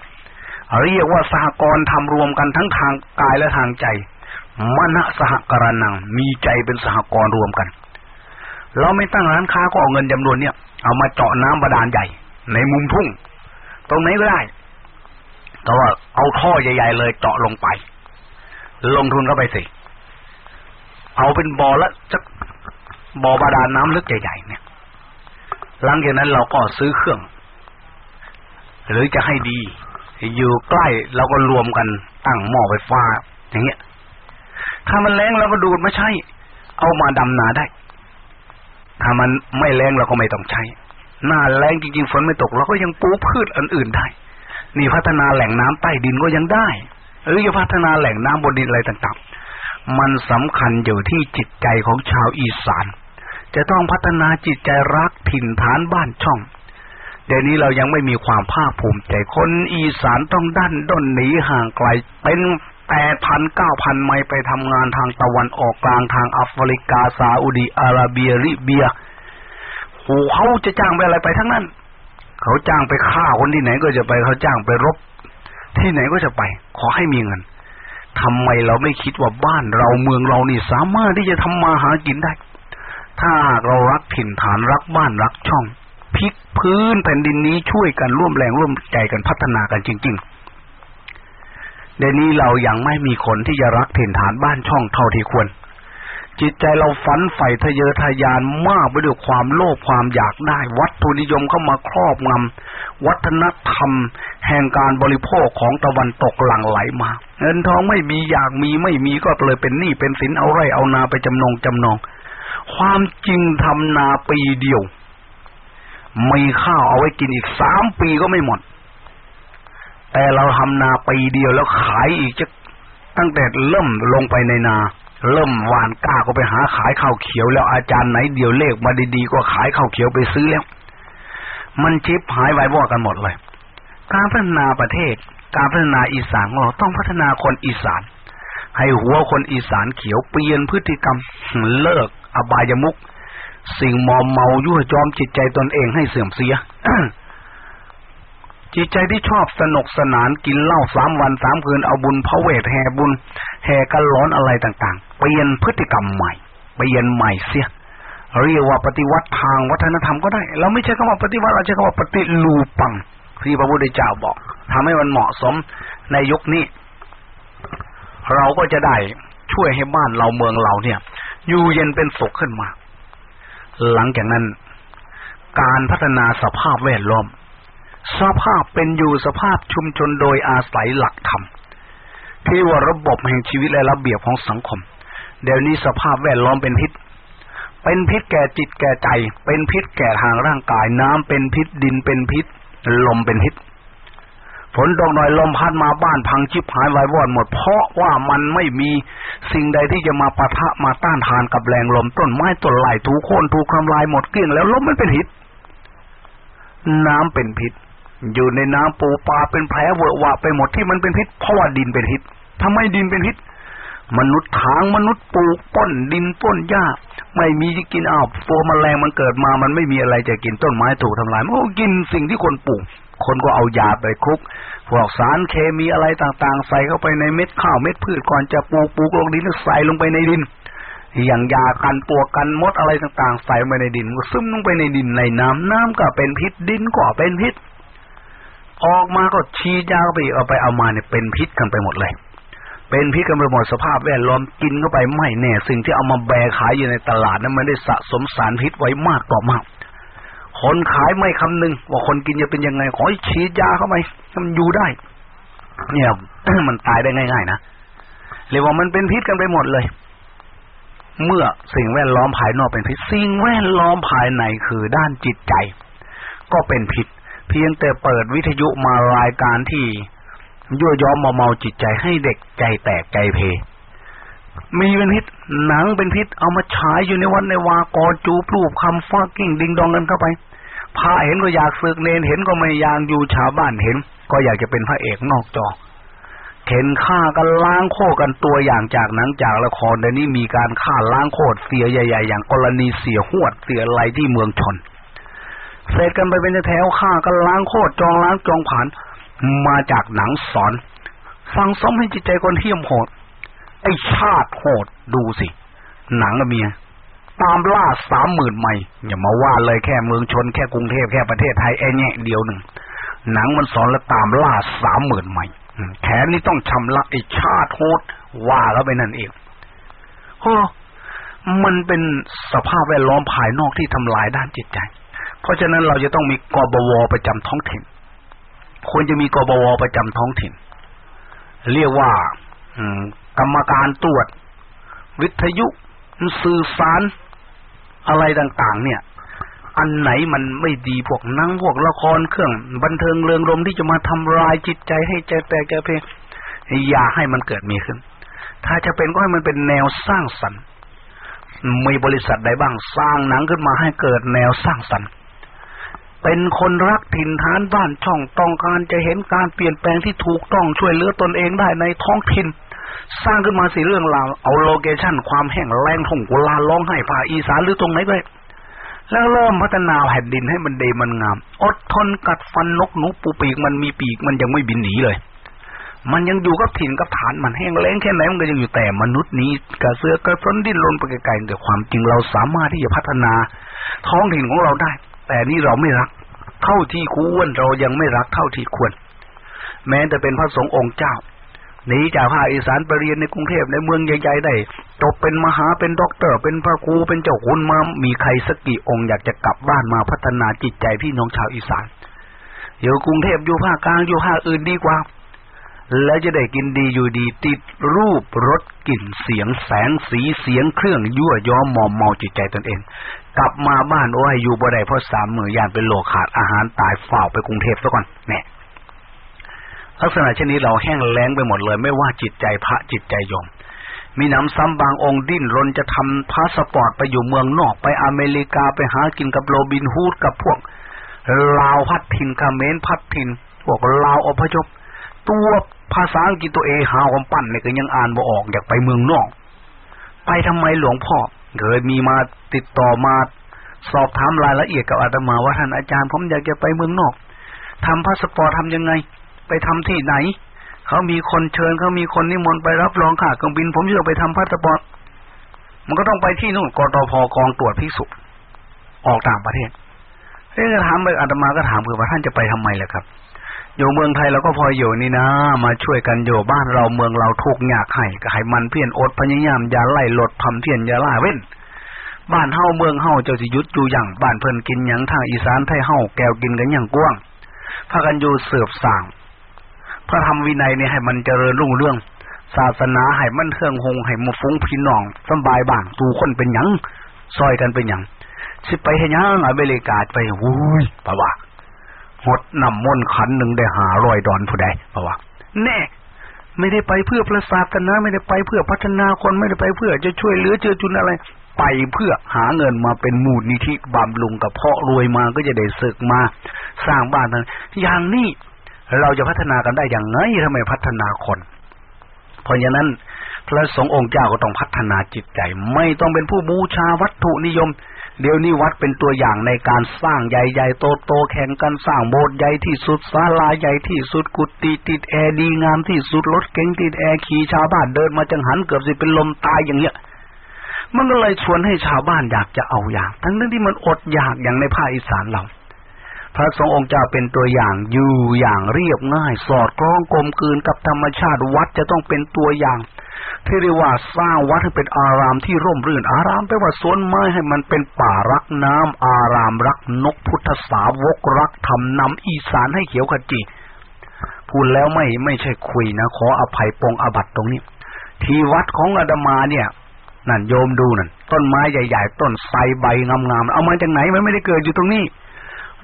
เรียกว่าสหกรณ์ทำรวมกันทั้งทางกายและทางใจมณสหกรณัง มีใจเป็นสหกรณ์รวมกัน เราไม่ตั้งร้านค้าก็เอาเงินจำนวนเนี้ยเอามาเจาะน้ำบาดาลใหญ่ ในมุมทุ่ง ตรงไหนก็ได้ แต่ว่าเอาท่อใหญ่ ๆ เลยเจาะลงไป ลงทุนเข้าไปสิ เอาเป็นบ่อละจะบ่อบาดาลน้ำลึกใหญ่ ๆ เนี่ย หลังจากนั้นเราก็ซื้อเครื่อง หรือจะให้ดี อยู่ใกล้เราก็รวมกันตั้งหม้อไฟฟ้า อย่างเงี้ย ถ้ามันแรงเราก็ดูดไมาใช้เอามาดำนาได้ ถ้ามันไม่แรงเราก็ไม่ต้องใช้ หน้าแรงจริงๆฝนไม่ตกเราก็ยังปลูกพืชอื่นๆได้ นี่พัฒนาแหล่งน้ำใต้ดินก็ยังได้หรือจะพัฒนาแหล่งน้ำบนดินอะไรต่างๆ มันสำคัญอยู่ที่จิตใจของชาวอีสาน จะต้องพัฒนาจิตใจรักถิ่นฐานบ้านช่อง เดี๋ยวนี้เรายังไม่มีความภาคภูมิใจคนอีสานต้องดันด้นหนีห่างไกลเป็นแปดพันเก้าพันไมล์ไปทำงานทางตะวันออกกลางทางแอฟริกาซาอุดีอาระเบียริเบียโหเขาจะจ้างไปอะไรไปทั้งนั้น เขาจ้างไปฆ่าคนที่ไหนก็จะไปเขาจ้างไปรบ ที่ไหนก็จะไป ขอให้มีเงินทำไมเราไม่คิดว่าบ้านเราเมืองเรานี่สามารถที่จะทำมาหากินได้ ถ้าหากเรารักถิ่นฐานรักบ้านรักช่อง พลิกพื้นแผ่นดินนี้ช่วยกันร่วมแรงร่วมใจกันพัฒนากันจริง ๆ เดี๋ยวนี้เรายัางไม่มีคนที่จะรักถิ่นฐานบ้านช่องเท่าที่ควร จิตใจเราฝันใฝ่ทะเยอทะยานมากไปด้วยความโลภความอยากได้ วัตถุนิยมเข้ามาครอบงำวัฒนธรรม แห่งการบริโภคของตะวันตกหลั่งไหลมา เงินทองไม่มีอยากมีไม่มีก็เลยเป็นหนี้เป็นสินเอาไรเอานาไปจำนองจำนอง ความจริงทำนาปีเดียว มีข้าวเอาไว้กินอีกสามปีก็ไม่หมด แต่เราทำนาปีเดียวแล้วขายอีกจะตั้งแต่เริ่มลงไปในนา เริ่มหวานก้าก็ไปหาขายข้าวเขียว แล้วอาจารย์ไหนเดียวเลขมาดีๆก็ขายข้าวเขียวไปซื้อแล้ว มันชิปหายไววอกันหมดเลย การพัฒนาประเทศ การพัฒนาอีสานเราต้องพัฒนาคนอีสาน ให้หัวคนอีสานเขียวเปลี่ยนพฤติกรรมเลิกอบายมุก สิ่งมอมเมายั่วจอมจิตใจตนเองให้เสื่อมเสีย จิตใจที่ชอบสนุกสนานกินเหล้าสามวันสามคืนเอาบุญพระเวทแห่บุญ แห่กันร้อนอะไรต่างๆ เปลี่ยนพฤติกรรมใหม่ เปลี่ยนใหม่เสีย เรียกว่าปฏิวัติทางวัฒนธรรมก็ได้ เราไม่ใช่คำว่าปฏิวัติเราใช้คำว่าปฏิลูปังที่พระพุทธเจ้าบอกทำให้มันเหมาะสมในยุคนี้ เราก็จะได้ช่วยให้บ้านเราเมืองเราเนี่ย อยู่เย็นเป็นสุขขึ้นมา หลังจากนั้น การพัฒนาสภาพแวดล้อม สภาพเป็นอยู่สภาพชุมชนโดยอาศัยหลักธรรมที่ว่าระบบแห่งชีวิตและระเบียบของสังคม เดี๋ยวนี้สภาพแวดล้อมเป็นพิษ เป็นพิษแก่จิตแก่ใจ เป็นพิษแก่ทางร่างกาย น้ำเป็นพิษดินเป็นพิษ ลมเป็นพิษ ฝนตกหน่อยลมพัดมาบ้านพังชิบหายวายวอดหมด เพราะว่ามันไม่มีสิ่งใดที่จะมาปะทะมาต้านทานกับแรงลมต้นไม้ต้นไหลถูกโค่นถูกทำลายหมดเกลี้ยงแล้วลมมันเป็นพิษน้ำเป็นพิษ อยู่ในน้ำปูปลาเป็นแผลเวอะวะไปหมดที่มันเป็นพิษเพราะว่าดินเป็นพิษทำไมดินเป็นพิษ มนุษย์ทางมนุษย์ปลูกต้นดินต้นหญ้าไม่มีจะกินอ้าวตัวมแมลงมันเกิดมา มันไม่มีอะไรจะกินต้นไม้ถูกทำลายมันก็กินสิ่งที่คนปลูก คนก็เอายาไปคุก พวกสารเคมีอะไรต่างๆ ใส่เข้าไปในเม็ดข้าวเม็ดพืชก่อนจะปลูกปลูกลงดินใส่ลงไปในดิน อย่างยากันปวกกันมดอะไรต่างๆ ใส่ไปในดินก็ซึมลงไปในดินในน้ำน้ำก็เป็นพิษดินก็เป็นพิษ ออกมาก็ชียาไปเอาไปเอามาเนี่ยเป็นพิษกันไปหมดเลย เป็นพิษกันไปหมดสภาพแวดล้อมกินเข้าไปไม่แน่ สิ่งที่เอามาแบกขายอยู่ในตลาดนั้นมันได้สะสมสารพิษไว้มากต่อมาก คนขายไม่คำนึง ว่าคนกินจะเป็นยังไง ขอฉีดยาเข้าไปมันอยู่ได้ เนี่ยมันตายได้ง่ายๆนะเรียกว่ามันเป็นพิษกันไปหมดเลย เมื่อสิ่งแวดล้อมภายนอกเป็นพิษ สิ่งแวดล้อมภายในคือด้านจิตใจ ก็เป็นพิษ เพียงแต่เปิดวิทยุมารายการที่ยั่วย้อมเมาจิตใจให้เด็กใจแตกใจเพ มีเป็นพิษ หนังเป็นพิษ เอามาฉายอยู่ในวันในวากอจูปลูกคำฟากิ้งดิงดองกันเข้าไปพพระเห็นก็อยากฝึกเนนเห็นก็ไม่อยากอยู่ชาวบ้านเห็น ก็อยากจะเป็นพระเอกนอกจอเห็นฆ่ากันล้างโคกันตัวอย่างจากหนังจากละครเดี๋ยวนี้มีการฆ่าล้างโคตรเสียใหญ่ ๆ อย่างกรณีเสียหวดเสียไรที่เมืองชนเสร็จกันไปเป็นแถวฆ่ากันล้างโคตรจองล้างจองผ่านมาจากหนังสอน สั่งสมให้จิตใจคนเที่ยมโหด ไอชาติโหดดูสิ หนังอะเมีย ตามล่าสามหมื่นไม่อย่ามาว่าเลยแค่เมืองชนแค่กรุงเทพแค่ประเทศไทยไอแง่เดียวหนึ่งหนังมันสอนแล้วตามล่าสามหมื่นไม่แถมนี่ต้องชำระไอ้ชาติโหดว่าแล้วไปนั่นเองโอ้มันเป็นสภาพแวดล้อมภายนอกที่ทำลายด้านจิตใจ เพราะฉะนั้นเราจะต้องมีกบวประจำท้องถิ่นควรจะมีกบวประจำท้องถิ่น เรียกว่า กรรมการตรวจ วิทยุสื่อสารอะไรต่างๆ เนี่ย อันไหนมันไม่ดีพวกนั่งพวกละครเครื่อง บันเทิงเริงรมที่จะมาทำลายจิตใจให้ใจแตกใจเพลอย่าให้มันเกิดมีขึ้น ถ้าจะเป็นก็ให้มันเป็นแนวสร้างสรรค์มีบริษัทใดบ้างสร้างหนังขึ้นมาให้เกิดแนวสร้างสรรค์เป็นคนรักถิ่นฐานบ้านช่องต้องการจะเห็นการเปลี่ยนแปลงที่ถูกต้องช่วยเหลือตนเองได้ในท้องถิ่น สร้างขึ้นมาสิเรื่องราวเอาโลเคชั่นความแห้งแล้งท่งกุลาร้องไห้ภาอีสานหรือตรงไหนได้แล้วเริ่มพัฒนาแผ่นดินให้มันเดมันงาม อดทนกัดฟันนกหนูปูปีกมันมีปีกมันยังไม่บินหนีเลย มันยังอยู่กับถิ่นกับฐานมันแห้งแล้งแค่ไหนมันก็ยังอยู่แต่มนุษย์นี้กระเสือกระสนดิ้นรนไปไกลๆแต่ความจริงเราสามารถที่จะพัฒนาท้องถิ่นของเราได้ แต่นี่เราไม่รัก เท่าที่ควรเรายังไม่รักเท่าที่ควร แม้แต่เป็นพระสงฆ์องค์เจ้า หนีจากภาคอีสานไปเรียนในกรุงเทพในเมืองใหญ่ๆได้จบเป็นมหาเป็นด็อกเตอร์ เป็นพระครูเป็นเจ้าคุณมามีใครสักกี่องค์อยากจะกลับบ้านมาพัฒนาจิตใจพี่น้องชาวอีสานอยู่กรุงเทพอยู่ภาคกลางอยู่ภาคอื่นดีกว่า แล้วจะได้กินดีอยู่ดี ติดรูปรสกลิ่นเสียงแสงสีเสียงเครื่องยั่วย้อมมอมเมาจิตใจตนเอง กลับมาบ้านโอ้ยอยู่บ่ได้เพราะสามมือยานเป็นโลขาดอาหารตายฝ่าไปกรุงเทพซะก่อนแน่ ลักษณะเช่นนี้เราแห้งแล้งไปหมดเลย ไม่ว่าจิตใจพระจิตใจโยม มิหนำซ้ำบางองค์ดิ้นรนจะทำพาสปอร์ตไปอยู่เมืองนอกไปอเมริกาไปหากินกับโรบินฮูดกับพวกลาวพลัดถิ่นเขมรพลัดถิ่นพวกลาวอพยพตัวภาษาอังกฤษตัว A เท่ากำปั้นเนี่ยก็ยังอ่านบ่ออกอยากไปเมืองนอก ไปทำไมหลวงพ่อเคยมีมาติดต่อมาสอบถามรายละเอียดกับอาตมาว่าท่านอาจารย์ผมอยากจะไปเมืองนอกทำพาสปอร์ตทำยังไง ไปทำที่ไหน เขามีคนเชิญเขามีคนนิมนต์ไปรับรองค่าเครื่องบิน ผมจะไปทำพาสปอร์ตมันก็ต้องไปที่นู่นกตพกองตรวจภิกษุออกต่างประเทศเรื่องถามไปอาตมาก็ถามเผื่อว่าท่านจะไปทำไมล่ะครับ อยู่เมืองไทยเราก็พออยู่นี่นะ มาช่วยกันอยู่บ้านเราเมืองเราทุกยากให้ก็ให้มันเพี้ยนอดพยายามอย่าไล่ลดทำเพี้ยนอย่าล่าเว้นบ้านเฮาเมืองเฮาเจ้าสิยุดอยู่อย่างบ้านเพิ่นกินอย่างทางอีสานไทยเฮาแก้วกินกันอย่างกว้างพากันอยู่เสือบสาง พระธรรมวินัยเนี่ยให้มันเจริญรุ่งเรื่อง ศาสนาให้มันเทืองหงให้มาฟุ้งพี่น้องสบายบ้างตูคนเป็นหยังซอยกันเป็นหยังสิไปให้ยังอเมริกาไปวุ้ยปะวะหดนำมนขันหนึ่งได้หารอยดอนผู้ใดปะวะแน่ไม่ได้ไปเพื่อประสาทกันนะไม่ได้ไปเพื่อพัฒนาคนไม่ได้ไปเพื่อจะช่วยเหลือเจอจุนอะไร ไปเพื่อหาเงินมาเป็นมูลนิธิบำรุงกับเพาะรวยมาก็จะได้ศึกมา สร้างบ้านนั้นอย่างนี้ เราจะพัฒนากันได้อย่างไงทำไมพัฒนาคน เพราะฉะนั้น พระสงฆ์องค์เจ้าก็ต้องพัฒนาจิตใจ ไม่ต้องเป็นผู้บูชาวัตถุนิยม เดี๋ยวนี้วัดเป็นตัวอย่างในการสร้างใหญ่ๆโตๆแข่งกันสร้างโบสถ์ใหญ่ที่สุดศาลาใหญ่ที่สุดกุฏิติดแอร์ดีงามที่สุดรถเก๋งติดแอร์ขี่ชาวบ้านเดินมาจังหันเกือบสิเป็นลมตายอย่างเงี้ยมันก็เลยชวนให้ชาวบ้านอยากจะเอาอย่าง ทั้งนั้นที่มันอดอยากอย่างในภาคอีสานเรา พระสงฆ์องค์เจ้าเป็นตัวอย่างอยู่อย่างเรียบง่าย สอดคล้องกลมกลืนกับธรรมชาติวัดจะต้องเป็นตัวอย่างที่เรียกว่าสร้างวัดให้เป็นอารามที่ร่มรื่น อารามแปลว่าสวนไม้ให้มันเป็นป่ารักน้ำอารามรักนกพุทธสาวกรักธรรมนำอีสานให้เขียวขจีพูดแล้วไม่ไม่ใช่คุยนะขออภัยปองอบัตตรงนี้ ที่วัดของอาดมาเนี่ย นั่นโยมดูนั่นต้นไม้ใหญ่ ๆ ต้นไทรใบงามๆเอามาจากไหนมันไม่ได้เกิดอยู่ตรงนี้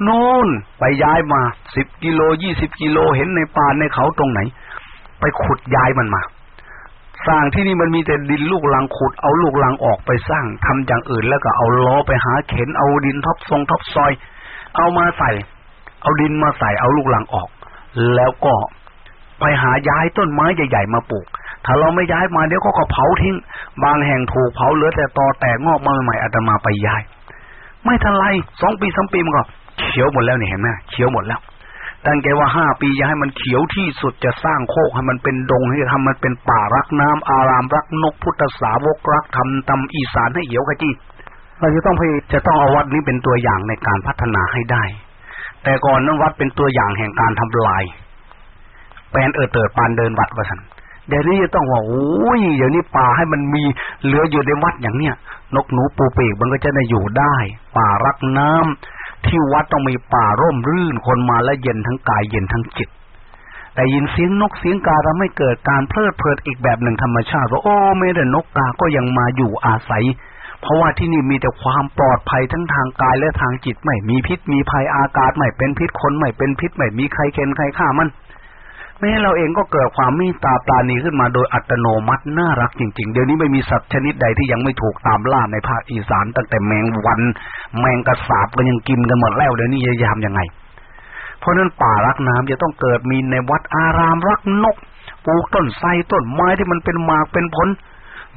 นู่นไปย้ายมาสิบกิโลยี่สิบกิโลเห็นในป่าในเขาตรงไหน ไปขุดย้ายมันมา สร้างที่นี่มันมีแต่ดินลูกลังขุดเอาลูกลังออกไปสร้างทำอย่างอื่นแล้วก็เอาล้อไปหาเข็นเอาดินทับทรงทับซอย เอามาใส่ เอาดินมาใส่เอาลูกหลังออก แล้วก็ไปหาย้ายต้นไม้ใหญ่ๆมาปลูก ถ้าเราไม่ย้ายมาเดี๋ยวเขาก็เผาทิ้ง บางแห่งถูกเผาเหลือแต่ตอแตกงอกมาใหม่อาตมาไปย้าย ไม่ทันไรสองปีสามปีมันก็ เขียวหมดแล้วนี่เห็นไหมเขียวหมดแล้วตั้งใจว่าห้าปีจะให้มันเขียวที่สุดจะสร้างโคกให้มันเป็นดงให้ทำมันเป็นป่ารักน้ำอารามรักนกพุทธสาวกรักทำตำอีสานให้เหี่ยวขจีเราจะต้องพยจะต้องเอาวัดนี้เป็นตัวอย่างในการพัฒนาให้ได้ แต่ก่อนนั้นวัดเป็นตัวอย่างแห่งการทำลายแปลนเออเติดปานเดินวัดว่าสันเดี๋ยวนี้จะต้องว่าโอ้ยเดี๋ยวนี้ป่าให้มันมีเหลืออยู่ในวัดอย่างเนี้ยนกหนูปูปีกมันก็จะได้อยู่ได้ ป่ารักน้ำ ที่วัดต้องมีป่าร่มรื่นคนมาและเย็นทั้งกายเย็นทั้งจิตแต่ยินเสียงนกเสียงกาทำให้เกิดการเพลิดเพลินอีกแบบหนึ่งธรรมชาติว่าโอ้ไม่แต่นกกาก็ยังมาอยู่อาศัย เพราะว่าที่นี่มีแต่ความปลอดภัยทั้งทางกายและทางจิตไม่มีพิษมีภัยอากาศไม่เป็นพิษคนไม่เป็นพิษไม่มีใครเค้นใครฆ่ามัน แม้เราเองก็เกิดความมีตาปราณีขึ้นมาโดยอัตโนมัติน่ารักจริง ๆ เดี๋ยวนี้ไม่มีสัตว์ชนิดใดที่ยังไม่ถูกตามล่าในภาคอีสานตั้งแต่แมงวัน แมงกระสาบก็ยังกินกันหมดแล้วเดี๋ยวนี้จะทำยังไง เพราะนั้นป่ารักน้ำจะต้องเกิดมีในวัดอารามรักนกปลูกต้นไทรต้นไม้ที่มันเป็นหมากเป็นผล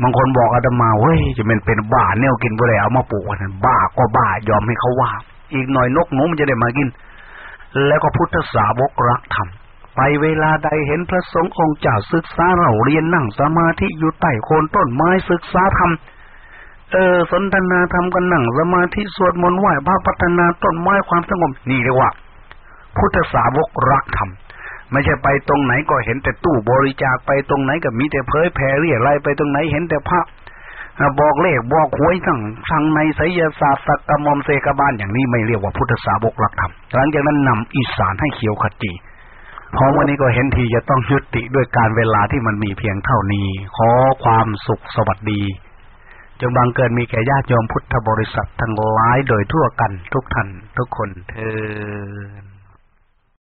บางคนบอกอาตมาเว้ยจะเป็นเป็นบ้าแนวกินบ่ได้เอามาปลูกกันบ้าก็บ้ายอมให้เขาว่า อีกหน่อยนกหนูมันจะได้มากิน แล้วก็พุทธสาวกรักธรรม ไปเวลาใดเห็นพระสงฆ์องค์เจ้าศึกษาเราเรียนนั่งสมาธิอยู่ใต้โคนต้นไม้ศึกษาธรรมเออสนทนาธรรมกันนั่งสมาธิสวดมนต์ไหว้พระพัฒนาต้นไม้ความสงบนี่เรียกว่า พุทธสาวกรักธรรมไม่ใช่ไปตรงไหนก็เห็นแต่ตู้บริจาคไปตรงไหนก็มีแต่เผยแผ่เรียอะไรไปตรงไหนเห็นแต่พระบอกเลขบอกหวยทั้งทางในไสยศาสตร์สักกมอมเสกบาลอย่างนี้ไม่เรียกว่าพุทธสาวกรักธรรมหลังจากนั้นนำอีสานให้เขียวขจี พอวันนี้ก็เห็นทีจะต้องยุติด้วยการเวลาที่มันมีเพียงเท่านี้ ขอความสุขสวัสดี จงบังเกิดมีแก่ญาติโยมพุทธบริษัททั้งหลายโดยทั่วกันทุกท่านทุกคนเทอ